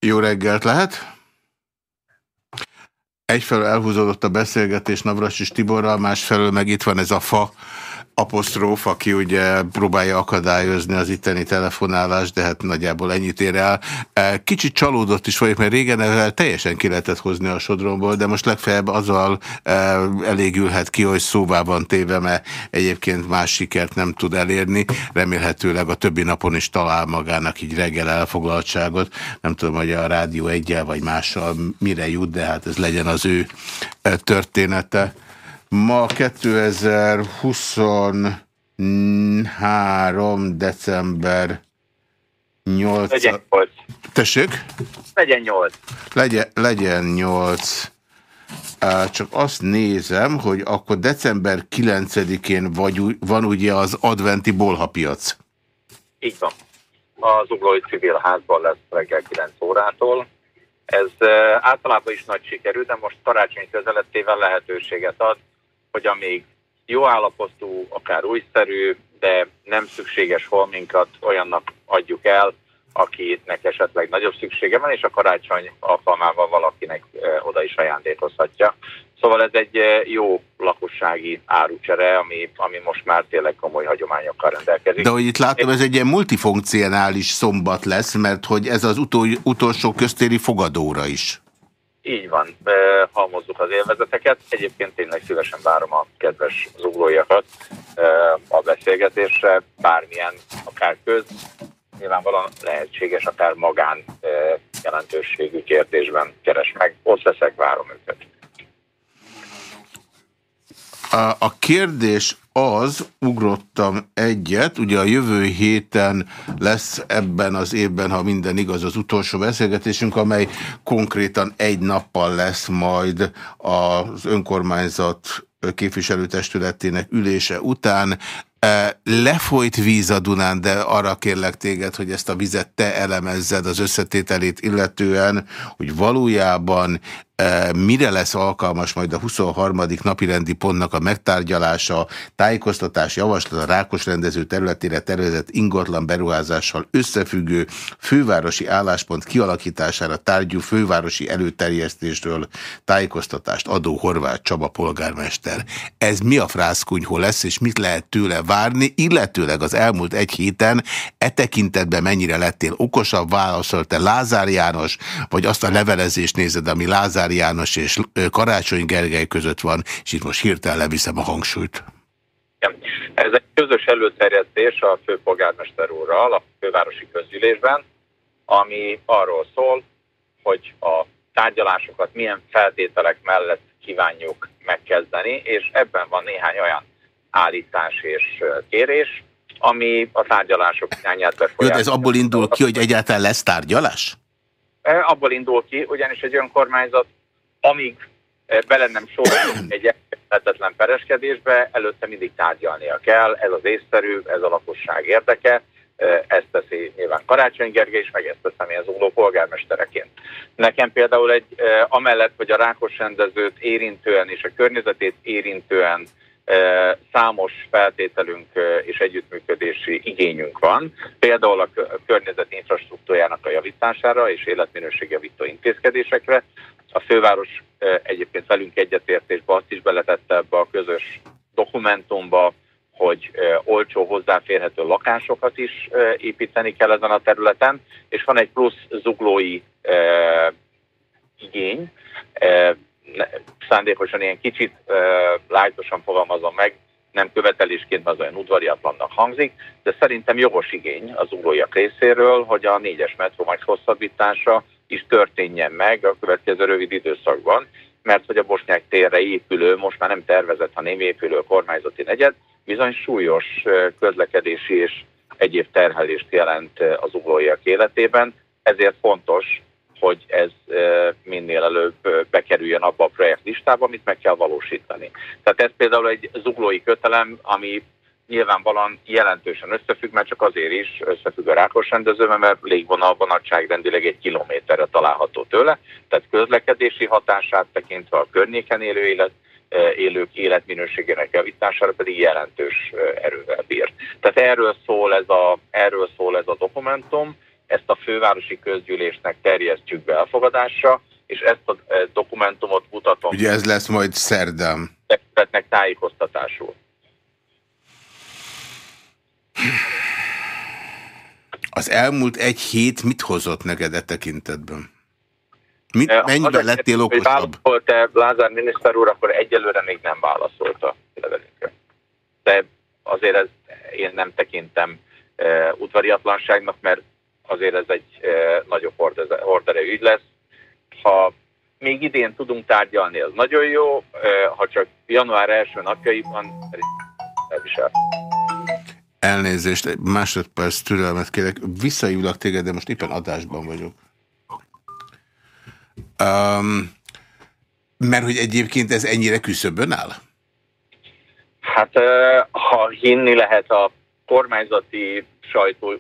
Jó reggelt lehet! Egyfelől elhúzódott a beszélgetés Navracsis Tiborral, másfelől meg itt van ez a fa, apostróf, aki ugye próbálja akadályozni az itteni telefonálást, de hát nagyjából ennyit ér el. E, kicsit csalódott is vagyok, mert régen teljesen ki lehetett hozni a sodromból, de most legfeljebb azzal e, elégülhet ki, hogy szóvá van téve, mert egyébként más sikert nem tud elérni. Remélhetőleg a többi napon is talál magának így reggel elfoglaltságot. Nem tudom, hogy a rádió egyel vagy mással mire jut, de hát ez legyen az ő e, története. Ma 2023. december 8. Legyen 8. Tessék? Legyen 8. Legyen, legyen 8. Csak azt nézem, hogy akkor december 9-én van ugye az adventi bolhapiac. Így van. Az Uglói Civil Házban lesz reggel 9 órától. Ez általában is nagy sikerű, de most karácsony közelettével lehetőséget ad hogy amíg jó állapotú, akár újszerű, de nem szükséges holminkat olyannak adjuk el, akinek esetleg nagyobb szüksége van, és a karácsony alkalmával valakinek oda is ajándékozhatja. Szóval ez egy jó lakossági árucsere, ami, ami most már tényleg komoly hagyományokkal rendelkezik. De hogy itt látom, ez egy ilyen multifunkcionális szombat lesz, mert hogy ez az utol, utolsó köztéri fogadóra is. Így van, halmozzuk az élvezeteket. Egyébként tényleg szívesen várom a kedves zuglóiakat a beszélgetésre, bármilyen, akár köz, nyilvánvalóan lehetséges, akár magán jelentőségű kérdésben keres meg. Ott leszek, várom őket. A kérdés az, ugrottam egyet, ugye a jövő héten lesz ebben az évben, ha minden igaz, az utolsó beszélgetésünk, amely konkrétan egy nappal lesz majd az önkormányzat képviselőtestületének ülése után. Lefolyt víz a Dunán, de arra kérlek téged, hogy ezt a vizet te elemezzed az összetételét illetően, hogy valójában mire lesz alkalmas majd a 23. napirendi pontnak a megtárgyalása, tájékoztatás javaslat a Rákos rendező területére tervezett ingatlan beruházással összefüggő fővárosi álláspont kialakítására tárgyú fővárosi előterjesztésről tájékoztatást adó Horváth Csaba polgármester. Ez mi a frászkunyhó lesz, és mit lehet tőle várni, illetőleg az elmúlt egy héten e tekintetben mennyire lettél okosabb, válaszolt-e Lázár János, vagy azt a levelezést nézed, ami Lázár Lázár János és Karácsony Gergely között van, és itt most hirtelen leviszem a hangsúlyt. Ez egy közös előterjesztés a főpolgármester úrral a fővárosi közgyűlésben, ami arról szól, hogy a tárgyalásokat milyen feltételek mellett kívánjuk megkezdeni, és ebben van néhány olyan állítás és kérés, ami a tárgyalások irányát befolyásolja. ez abból indul ki, hogy egyáltalán lesz tárgyalás? Abból indul ki, ugyanis egy önkormányzat, amíg bele nem sor egy lehetetlen pereskedésbe, előtte mindig tárgyalnia kell, ez az észszerű, ez a lakosság érdeke, ezt teszi nyilván Karácsony Gergely is, meg ezt teszem én zugló polgármestereként. Nekem például egy, amellett, hogy a rákos rendezőt érintően és a környezetét érintően számos feltételünk és együttműködési igényünk van, például a környezet infrastruktúrájának a javítására és életminőségjavító intézkedésekre. A főváros egyébként velünk egyetértésbe azt is beletette ebbe a közös dokumentumba, hogy olcsó, hozzáférhető lakásokat is építeni kell ezen a területen, és van egy plusz zuglói igény, szándékosan ilyen kicsit lájtosan fogalmazom meg, nem követelésként, az olyan udvariatlannak hangzik, de szerintem jogos igény az uglóiak részéről, hogy a négyes metró hosszabbítása is történjen meg a következő rövid időszakban, mert hogy a Bosnyák térre épülő, most már nem tervezett, hanem épülő kormányzati negyed, bizony súlyos közlekedési és egyéb terhelést jelent az uglóiak életében, ezért fontos, hogy ez minél előbb bekerüljön abba a projektlistába, amit meg kell valósítani. Tehát ez például egy zuglói kötelem, ami nyilvánvalóan jelentősen összefügg, mert csak azért is összefügg a rákos rendezővel, mert légvonalban nagyságrendileg egy kilométerre található tőle, tehát közlekedési hatását tekintve a környéken élő élet, élők életminőségének javítására pedig jelentős erővel bír. Tehát erről szól ez a, erről szól ez a dokumentum, ezt a fővárosi közgyűlésnek terjesztjük be elfogadásra, és ezt a e, dokumentumot mutatom. Ugye ez lesz majd szerdán. Szeretnek tájékoztatásul. Az elmúlt egy hét mit hozott neked e tekintetben? Mit, e, mennyiben lettél okosabb? Volt-e Lázár miniszter úr, akkor egyelőre még nem válaszolta levelünkre. De azért ez én nem tekintem e, udvariatlanságnak, mert azért ez egy nagyobb horderejű ügy lesz. Ha még idén tudunk tárgyalni, az nagyon jó, ha csak január első napjaiban elvisel. Elnézést, egy másodperc türelmet kérek. Visszahívlak téged, de most éppen adásban vagyok. Um, mert hogy egyébként ez ennyire küszöbön áll? Hát, ha hinni lehet a kormányzati sajtó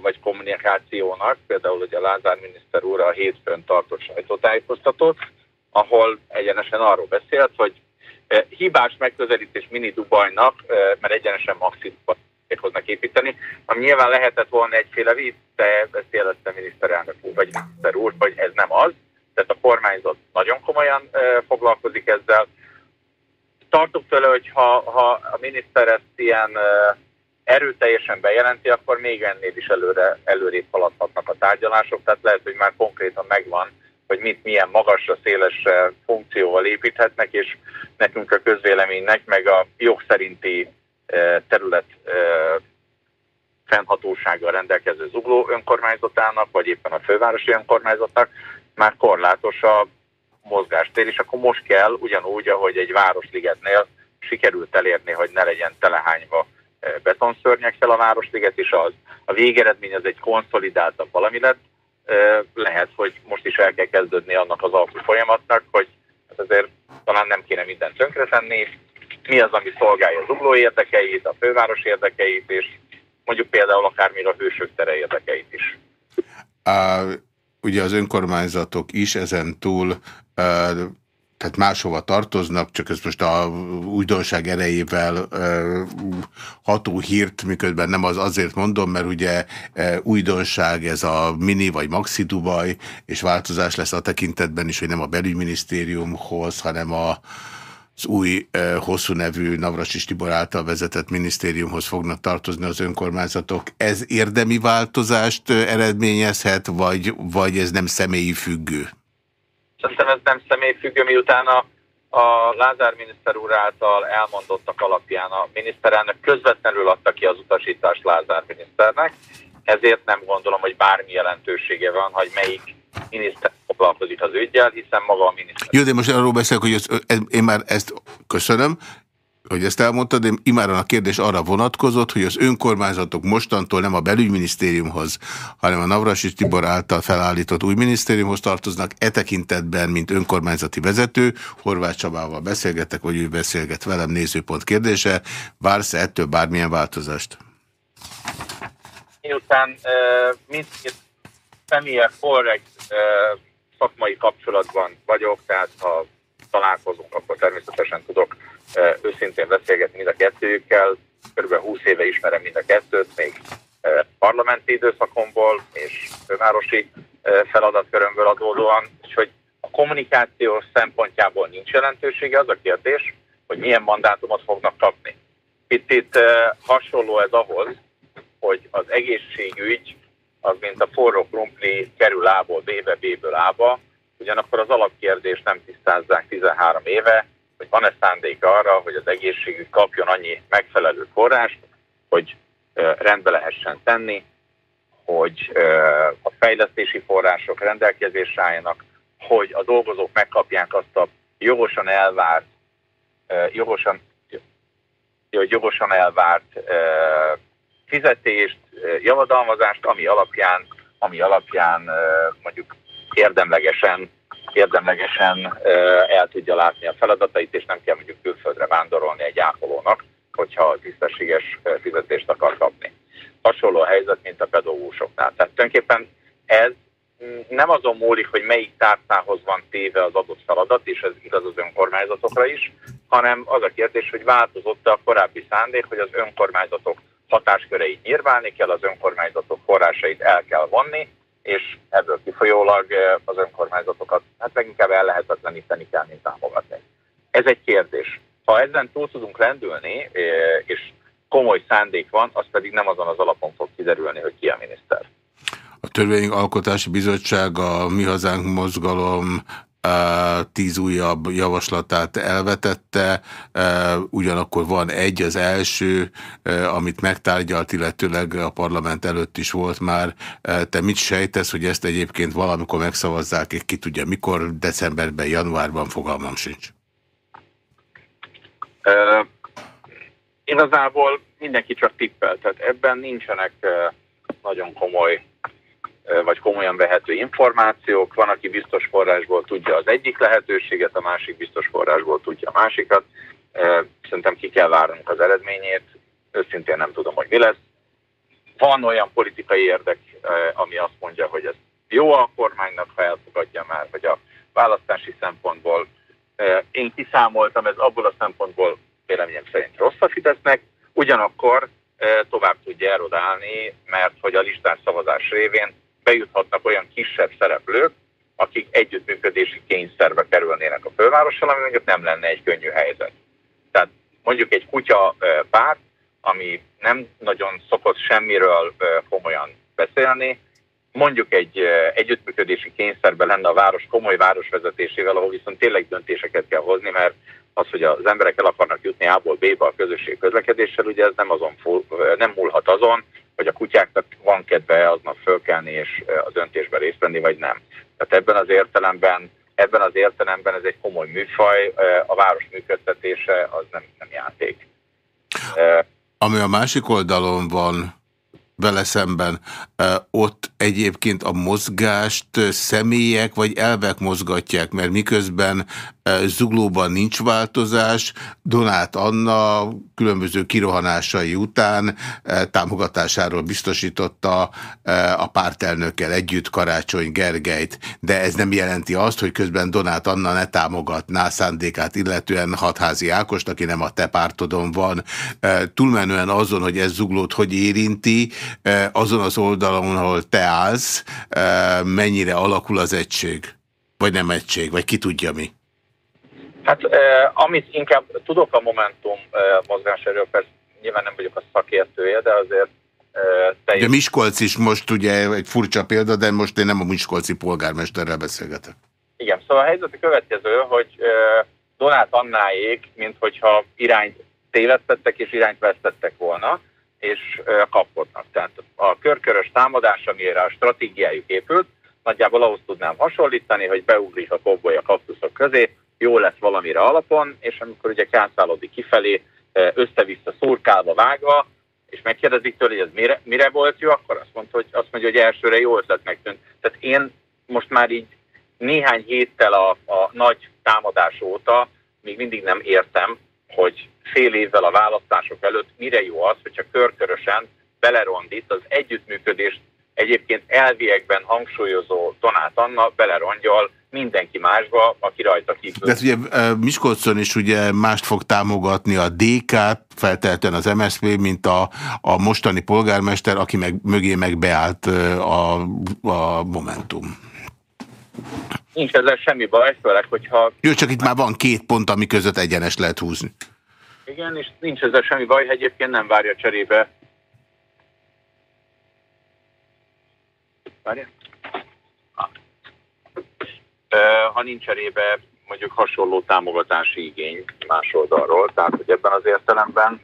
vagy kommunikációnak, például hogy a Lázár miniszter úr a hétfőn tartott sajtótájékoztatót, ahol egyenesen arról beszélt, hogy hibás megközelítés mini Dubajnak, mert egyenesen maximum hoznak építeni, ami nyilván lehetett volna egyféle víz, de ezt jelezte miniszterelnök úr, vagy miniszter úr, hogy ez nem az, tehát a kormányzat nagyon komolyan foglalkozik ezzel. Tartok tőle, hogy ha, ha a miniszter ezt ilyen erőteljesen bejelenti, akkor még ennél is előre, előrébb haladhatnak a tárgyalások, tehát lehet, hogy már konkrétan megvan, hogy mit milyen magasra, szélesre funkcióval építhetnek, és nekünk a közvéleménynek, meg a jogszerinti e, terület e, fennhatósággal rendelkező zugló önkormányzatának, vagy éppen a fővárosi önkormányzatnak már korlátos a mozgástér, és akkor most kell ugyanúgy, ahogy egy városligetnél sikerült elérni, hogy ne legyen telehányva betonszörnyekkel a Városliget is az. A végeredmény az egy konszolidáltabb valami lett. Lehet, hogy most is el kell kezdődni annak az alkú folyamatnak, hogy hát azért talán nem kéne mindent tönkretenni. Mi az, ami szolgálja az ugló érdekeit, a főváros érdekeit, és mondjuk például akármire a hősök tere érdekeit is. Uh, ugye az önkormányzatok is ezen túl uh, tehát máshova tartoznak, csak ez most a újdonság erejével ható hírt, miközben nem az azért mondom, mert ugye újdonság ez a mini vagy maxi Dubaj, és változás lesz a tekintetben is, hogy nem a belügyminisztériumhoz, hanem a az új hosszú nevű Navrasis Tibor által vezetett minisztériumhoz fognak tartozni az önkormányzatok. Ez érdemi változást eredményezhet, vagy, vagy ez nem személyi függő? Szerintem ez nem személyfüggő, miután a, a Lázár miniszter úr által elmondottak alapján a miniszterelnök közvetlenül adta ki az utasítást Lázár miniszternek, ezért nem gondolom, hogy bármi jelentősége van, hogy melyik miniszter foglalkozik az ügyel, hiszen maga a miniszter. Jó, de most arról beszélek, hogy ez, én már ezt köszönöm, hogy ezt elmondtad, de imáron a kérdés arra vonatkozott, hogy az önkormányzatok mostantól nem a belügyminisztériumhoz, hanem a Navrasi Tibor által felállított új minisztériumhoz tartoznak, e tekintetben, mint önkormányzati vezető, Horváth Csabával beszélgetek, vagy ő beszélget velem, nézőpont kérdése, vársz -e ettől bármilyen változást? miután mindkét személyek korrekt szakmai kapcsolatban vagyok, tehát ha találkozunk, akkor természetesen tudok őszintén beszélgetni mind a kettőjükkel. Körülbelül 20 éve ismerem mind a kettőt, még parlamenti időszakomból és városi feladatkörömből adódóan, és hogy a kommunikáció szempontjából nincs jelentősége, az a kérdés, hogy milyen mandátumot fognak kapni. Itt, itt hasonló ez ahhoz, hogy az egészségügy az, mint a forró krumpli kerül A-ból B-be, B-ből A-ba, ugyanakkor az alapkérdést nem tisztázzák 13 éve, hogy van-e szándék arra, hogy az egészségügy kapjon annyi megfelelő forrást, hogy rendbe lehessen tenni, hogy a fejlesztési források rendelkezésre álljanak, hogy a dolgozók megkapják azt a jogosan elvárt, jogosan, jogosan elvárt fizetést, javadalmazást, ami alapján, ami alapján mondjuk érdemlegesen, érdemlegesen el tudja látni a feladatait, és nem kell mondjuk külföldre vándorolni egy ápolónak, hogyha tisztességes fizetést akar kapni. Hasonló helyzet, mint a pedagógusoknál. Tehát tulajdonképpen ez nem azon múlik, hogy melyik tárcához van téve az adott feladat, és ez igaz az önkormányzatokra is, hanem az a kérdés, hogy változott a korábbi szándék, hogy az önkormányzatok hatásköreit nyírválni kell, az önkormányzatok forrásait el kell vonni, és ebből kifolyólag az önkormányzatokat hát leginkább el lehetetleníteni kell, mint támogatni. Ez egy kérdés. Ha ezen túl tudunk rendülni, és komoly szándék van, az pedig nem azon az alapon fog kiderülni, hogy ki a miniszter. A Törvényalkotási Bizottság a Mi Hazánk mozgalom tíz újabb javaslatát elvetette, ugyanakkor van egy, az első, amit megtárgyalt, illetőleg a parlament előtt is volt már. Te mit sejtesz, hogy ezt egyébként valamikor megszavazzák, ki tudja mikor, decemberben, januárban, fogalmam sincs. Uh, igazából mindenki csak tippel, tehát ebben nincsenek nagyon komoly vagy komolyan vehető információk. Van, aki biztos forrásból tudja az egyik lehetőséget, a másik biztos forrásból tudja a másikat. Szerintem ki kell várnunk az eredményét. Őszintén nem tudom, hogy mi lesz. Van olyan politikai érdek, ami azt mondja, hogy ez jó a kormánynak, ha elfogadja már, hogy a választási szempontból. Én kiszámoltam, ez abból a szempontból véleményem szerint rossz a Fidesznek, ugyanakkor tovább tudja erodálni, mert hogy a listás szavazás révén bejuthatnak olyan kisebb szereplők, akik együttműködési kényszerbe kerülnének a fővárossal, ami mondjuk nem lenne egy könnyű helyzet. Tehát mondjuk egy kutya párt, ami nem nagyon szokott semmiről komolyan beszélni, mondjuk egy együttműködési kényszerben lenne a város komoly városvezetésével, ahol viszont tényleg döntéseket kell hozni, mert az, hogy az emberek el akarnak jutni A-ból B-be a közösség közlekedéssel, ugye ez nem, azon nem múlhat azon, hogy a kutyáknak van kedve aznap fölkelni és az döntésbe részt venni, vagy nem. Tehát ebben az értelemben ebben az értelemben ez egy komoly műfaj, a város működtetése az nem, nem játék. Ami a másik oldalon van, vele szemben. Ott egyébként a mozgást személyek vagy elvek mozgatják, mert miközben Zuglóban nincs változás, Donát Anna különböző kirohanásai után támogatásáról biztosította a pártelnökkel együtt Karácsony Gergelyt, de ez nem jelenti azt, hogy közben Donát Anna ne támogatná szándékát illetően hatházi Ákost, aki nem a te pártodon van. Túlmenően azon, hogy ez Zuglót hogy érinti, azon az oldalon, ahol te állsz, mennyire alakul az egység? Vagy nem egység? Vagy ki tudja mi? Hát eh, amit inkább tudok a Momentum eh, mozgáserről, persze nyilván nem vagyok a szakértője, de azért eh, te De Miskolc is most ugye egy furcsa példa, de most én nem a Miskolci polgármesterrel beszélgetek. Igen, szóval a helyzet a következő, hogy eh, Donát Annáék, mint hogyha irányt tévesztettek és irányt vesztettek volna, és kapkodnak. Tehát a körkörös támadás, amire a stratégiájuk épült, nagyjából ahhoz tudnám hasonlítani, hogy beugrik a kobboly a kaktuszok közé, jó lesz valamire alapon, és amikor ugye kászálódik kifelé, össze-vissza szurkálva, vágva, és megkérdezik tőle, hogy ez mire, mire volt jó, akkor azt mondta, hogy, azt mondja, hogy elsőre jó ötlet megtűnt. Tehát én most már így néhány héttel a, a nagy támadás óta még mindig nem értem, hogy fél évvel a választások előtt mire jó az, hogyha körkörösen belerondít, az együttműködést egyébként elviekben hangsúlyozó Donát Anna belerongyal mindenki másba, aki rajta kívül. De hát ugye Miskolcon is ugye mást fog támogatni a DK-t, feltehetően az MSZP, mint a, a mostani polgármester, aki meg, mögé meg beállt a, a Momentum. Nincs ezzel semmi baj, főleg, hogyha... Jó, csak itt már van két pont, ami között egyenes lehet húzni. Igen, és nincs ezzel semmi baj, egyébként nem várja cserébe. Várja? Ha nincs cserébe mondjuk hasonló támogatási igény más oldalról, tehát hogy ebben az értelemben,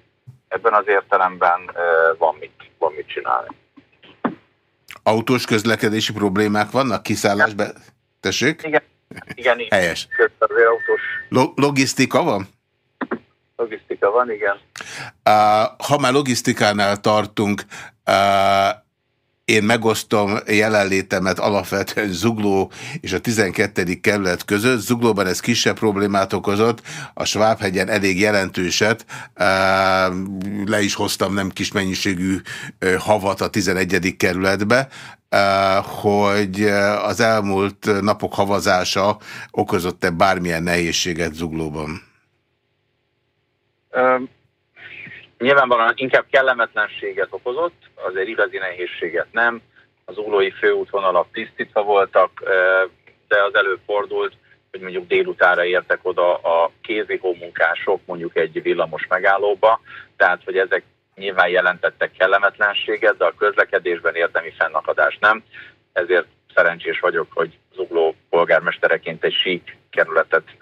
ebben az értelemben van mit, van mit csinálni. Autós közlekedési problémák vannak? Kiszállásban? Tessék? Igen. Igen, igen. Helyes. Lo logisztika van? Logisztika van, igen. Ha már logisztikánál tartunk, én megosztom jelenlétemet alapvetően Zugló és a 12. kerület között. Zuglóban ez kisebb problémát okozott, a Svábhegyen elég jelentőset. Le is hoztam nem kis mennyiségű havat a 11. kerületbe, hogy az elmúlt napok havazása okozott-e bármilyen nehézséget Zuglóban? Nyilvánvalóan inkább kellemetlenséget okozott, azért igazi nehézséget nem. Az uglói főútvonalak tisztítva voltak, de az előfordult, hogy mondjuk délutára értek oda a kézihó munkások mondjuk egy villamos megállóba, tehát hogy ezek nyilván jelentettek kellemetlenséget, de a közlekedésben érdemi fennakadás nem. Ezért szerencsés vagyok, hogy Zugló polgármestereként egy sík kerületet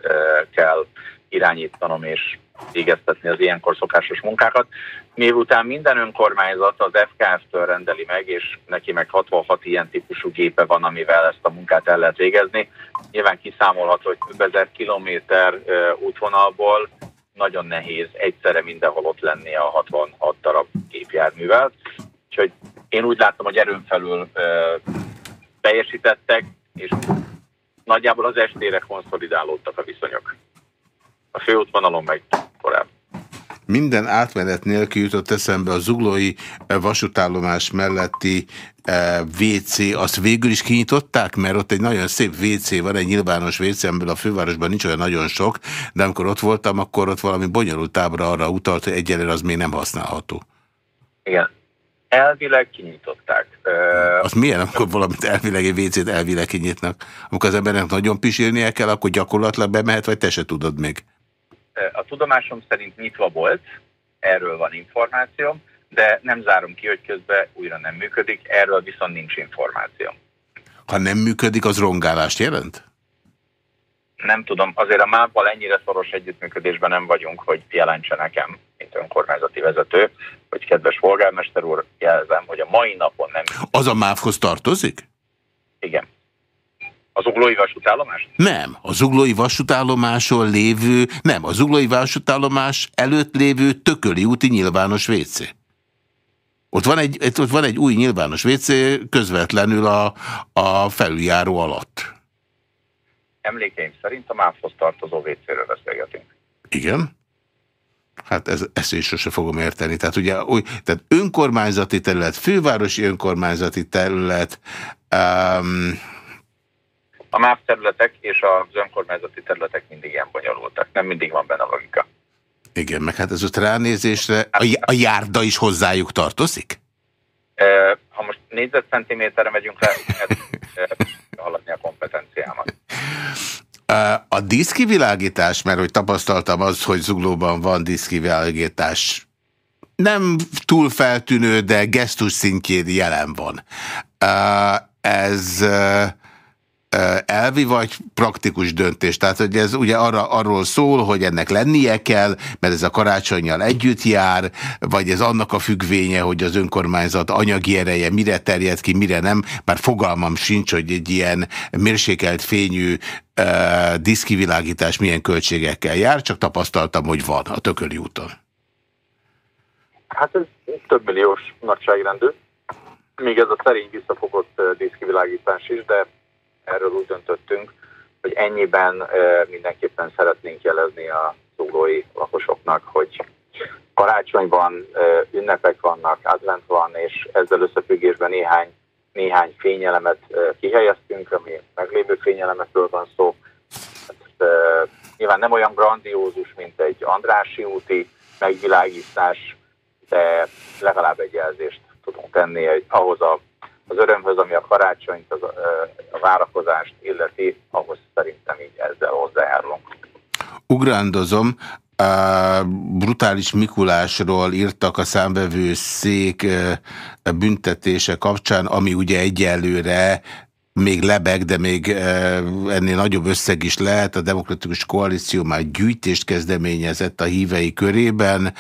kell irányítanom, és végeztetni az ilyenkor szokásos munkákat. Miután minden önkormányzat az FKF-től rendeli meg, és neki meg 66 ilyen típusú gépe van, amivel ezt a munkát el lehet végezni, nyilván kiszámolható, hogy több ezer kilométer útvonalból nagyon nehéz egyszerre mindenhol ott lenni a 66 darab gépjárművel. Úgyhogy én úgy láttam, hogy erőn felül teljesítettek, és nagyjából az estére konszolidálódtak a viszonyok a főútvonalon meg korábban. Minden átmenet nélkül jutott eszembe a zuglói eh, vasútállomás melletti eh, WC, azt végül is kinyitották, mert ott egy nagyon szép WC van, egy nyilvános WC, amiből a fővárosban nincs olyan nagyon sok, de amikor ott voltam, akkor ott valami bonyolult ábra arra utalt, hogy egyelőre az még nem használható. Igen. Elvileg kinyitották. Az milyen, amikor valamit elvileg egy WC-t elvileg kinyitnak? Amikor az embernek nagyon pisélnie kell, akkor gyakorlatilag bemehet, vagy te se tudod még? A tudomásom szerint nyitva volt, erről van információm, de nem zárom ki, hogy közben újra nem működik, erről viszont nincs információm. Ha nem működik, az rongálást jelent? Nem tudom, azért a MÁV-val ennyire szoros együttműködésben nem vagyunk, hogy jelentse nekem, mint önkormányzati vezető, hogy kedves polgármester úr, jelzem, hogy a mai napon nem... Az a MÁV-hoz tartozik? Igen. Az uglói vasútállomás? Nem, az uglói vasútállomáson lévő, nem, az uglói vasútállomás előtt lévő tököli úti nyilvános WC. Ott van egy, ott van egy új nyilvános WC közvetlenül a, a felüljáró alatt. Emlékeim szerint a MÁV-hoz tartozó WC-ről beszélgetünk. Igen? Hát ez, ezt is sose fogom érteni. Tehát ugye új, tehát önkormányzati terület, fővárosi önkormányzati terület, um, a MÁV területek és az önkormányzati területek mindig ilyen bonyolultak. Nem mindig van benne logika. Igen, meg hát ez ott ránézésre a, a járda is hozzájuk tartozik? Ha most négyzetcentiméterre megyünk le, haladni a kompetenciámat. A diszkivilágítás, mert hogy tapasztaltam az, hogy Zuglóban van diszkivilágítás, nem túl feltűnő, de gesztus szintjén jelen van. Ez elvi vagy praktikus döntés? Tehát, hogy ez ugye arra, arról szól, hogy ennek lennie kell, mert ez a karácsonyjal együtt jár, vagy ez annak a függvénye, hogy az önkormányzat anyagi ereje mire terjed ki, mire nem, bár fogalmam sincs, hogy egy ilyen mérsékelt fényű uh, diszkivilágítás milyen költségekkel jár, csak tapasztaltam, hogy van a Tököli úton. Hát ez több milliós nagyságrendű. Még ez a szerény visszafogott diszkivilágítás is, de erről úgy döntöttünk, hogy ennyiben mindenképpen szeretnénk jelezni a zuglói lakosoknak, hogy karácsony van, ünnepek vannak, advent van, és ezzel összefüggésben néhány, néhány fényelemet kihelyeztünk, ami meglévő fényelemekről van szó. Hát, nyilván nem olyan grandiózus, mint egy Andrási úti megvilágítás, de legalább egy jelzést tudunk tenni egy, ahhoz a, az örömhöz, ami a karácsonyt, az, a várakozást illeti, ahhoz szerintem így ezzel hozzájárulunk. Ugrándozom, brutális Mikulásról írtak a számbevő szék büntetése kapcsán, ami ugye egyelőre még lebeg, de még ennél nagyobb összeg is lehet. A Demokratikus Koalíció már gyűjtést kezdeményezett a hívei körében.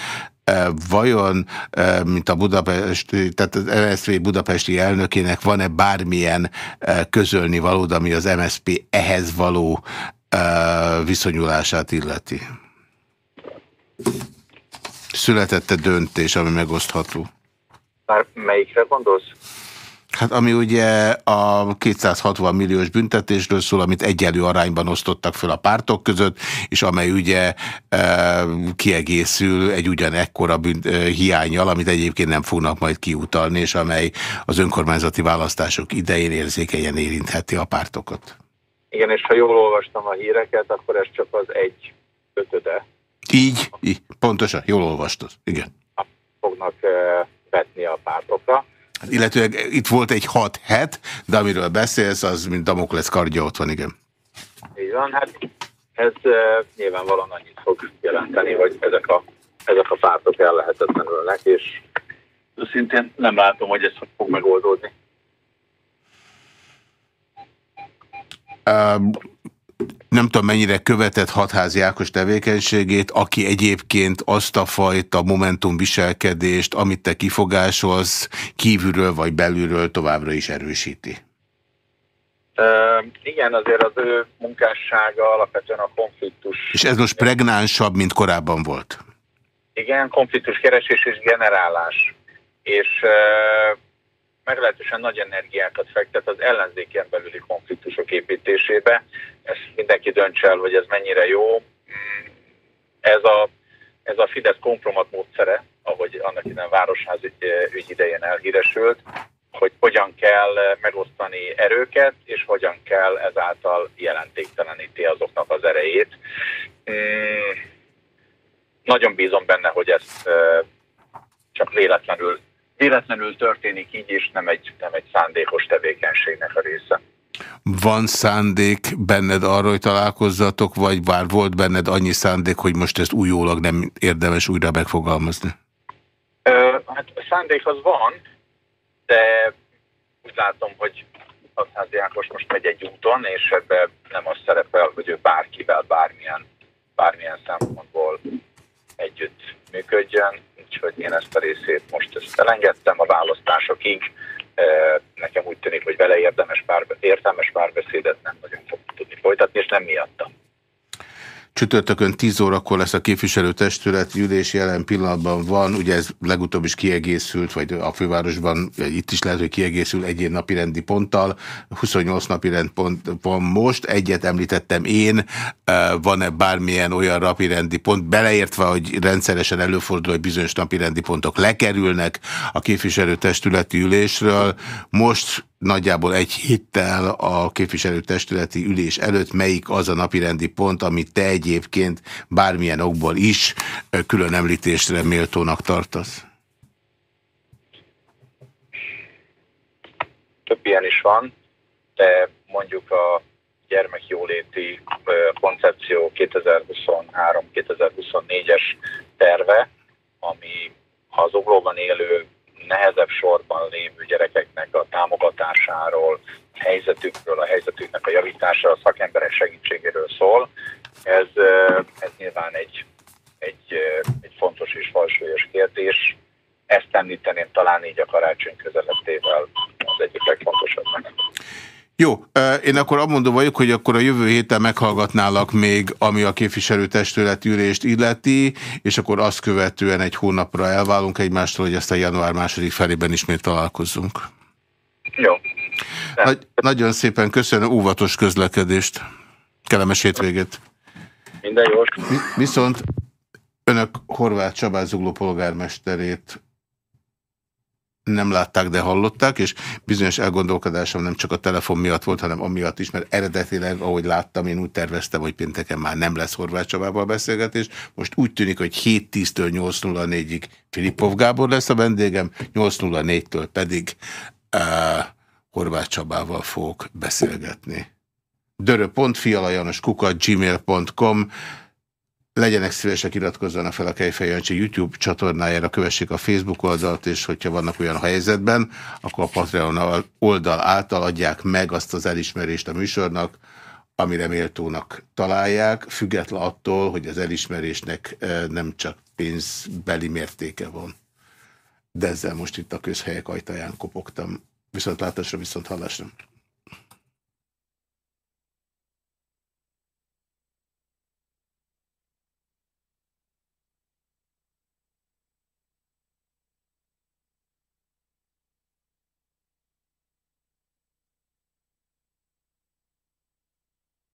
Vajon, mint a Budapest, tehát az MSZP budapesti elnökének van-e bármilyen közölni valód, ami az MSZP ehhez való viszonyulását illeti? Születette döntés, ami megosztható? Már melyikre gondolsz? Hát ami ugye a 260 milliós büntetésről szól, amit egyelő arányban osztottak föl a pártok között, és amely ugye e, kiegészül egy ugyanekkora bünt, e, hiányjal, amit egyébként nem fognak majd kiutalni, és amely az önkormányzati választások idején érzékenyen érintheti a pártokat. Igen, és ha jól olvastam a híreket, akkor ez csak az egy ötöde így, így, pontosan, jól olvastad, igen. Fognak uh, vetni a pártokra. Hát illetőleg itt volt egy 6 het, de amiről beszélsz, az mint Damoklesz kardja ott van, igen. Így van, hát ez uh, nyilvánvalóan annyit fog jelenteni, hogy ezek a, ezek a pártok ellehetetlenülnek, és szintén nem látom, hogy ez fog megoldódni. Um, nem tudom mennyire követett hatházi Ákos tevékenységét, aki egyébként azt a fajta momentum viselkedést, amit te kifogásolsz, kívülről vagy belülről továbbra is erősíti. Uh, igen, azért az ő munkássága alapvetően a konfliktus. És ez most pregnánsabb, mint korábban volt? Igen, konfliktus keresés és generálás. És uh, meglehetősen nagy energiákat fektet az ellenzéken belüli konfliktusok építésébe. Ezt mindenki döntse el, hogy ez mennyire jó. Mm, ez a, ez a Fidesz kompromat módszere, ahogy annak innen városház ügy, ügy idején elhíresült, hogy hogyan kell megosztani erőket, és hogyan kell ezáltal jelentékteleníti azoknak az erejét. Mm, nagyon bízom benne, hogy ezt csak véletlenül véletlenül történik így, és nem egy, nem egy szándékos tevékenységnek a része. Van szándék benned arra, hogy találkozzatok, vagy bár volt benned annyi szándék, hogy most ezt újólag nem érdemes újra megfogalmazni? Ö, hát a szándék az van, de úgy látom, hogy Hatházi Ákos most megy egy úton, és ebben nem az szerepel, hogy ő bárkivel bármilyen, bármilyen szempontból együtt működjön úgyhogy én ezt a részét most ezt elengedtem a választásokig. Nekem úgy tűnik, hogy vele érdemes párbe, értelmes párbeszédet nem nagyon fog tudni folytatni, és nem miattam. Csütörtökön 10 órakor lesz a képviselőtestület ülés, jelen pillanatban van, ugye ez legutóbb is kiegészült, vagy a fővárosban itt is lehet, hogy kiegészül egy napi rendi ponttal, 28 napi pont van most, egyet említettem én, van-e bármilyen olyan napi rendi pont, beleértve, hogy rendszeresen előfordul, hogy bizonyos napi rendi pontok lekerülnek a képviselőtestületi ülésről, most nagyjából egy héttel a képviselőtestületi ülés előtt, melyik az a napirendi pont, amit te egyébként bármilyen okból is külön említésre méltónak tartasz? Több ilyen is van, de mondjuk a gyermekjóléti koncepció 2023-2024-es terve, ami az oglóban élő nehezebb sorban lévő gyerekeknek a támogatásáról, helyzetükről, a helyzetüknek a javítása, a szakemberek segítségéről szól. Ez, ez nyilván egy, egy, egy fontos és falsúlyos kérdés. Ezt említeném talán így a karácsony közelettével az egyik legfontosabbnak. Jó, én akkor amondó vagyok, hogy akkor a jövő héten meghallgatnálak még, ami a képviselőtestület ülést illeti, és akkor azt követően egy hónapra elválunk egymástól, hogy aztán január második felében ismét találkozzunk. Jó. Nagy, nagyon szépen köszönöm, óvatos közlekedést. Kellemes hétvégét. Minden jó. Viszont Önök Horváth Zugló polgármesterét nem látták, de hallották, és bizonyos elgondolkodásom nem csak a telefon miatt volt, hanem amiatt is, mert eredetileg, ahogy láttam, én úgy terveztem, hogy pénteken már nem lesz Horváth Csabával beszélgetés. Most úgy tűnik, hogy 7-10-től 8.04-ig Filipov Gábor lesz a vendégem, 8.04-től pedig uh, Horváth Csabával fogok beszélgetni. dörö.fialajanoskukat gmail.com legyenek szívesek, iratkozzanak fel a Kejfej Jancsi YouTube csatornájára, kövessék a Facebook oldalt, és hogyha vannak olyan helyzetben, akkor a Patreon oldal által adják meg azt az elismerést a műsornak, amire méltónak találják, független attól, hogy az elismerésnek eh, nem csak pénzbeli mértéke van. De ezzel most itt a közhelyek ajtaján kopogtam. Viszont látásra, viszont hallásra.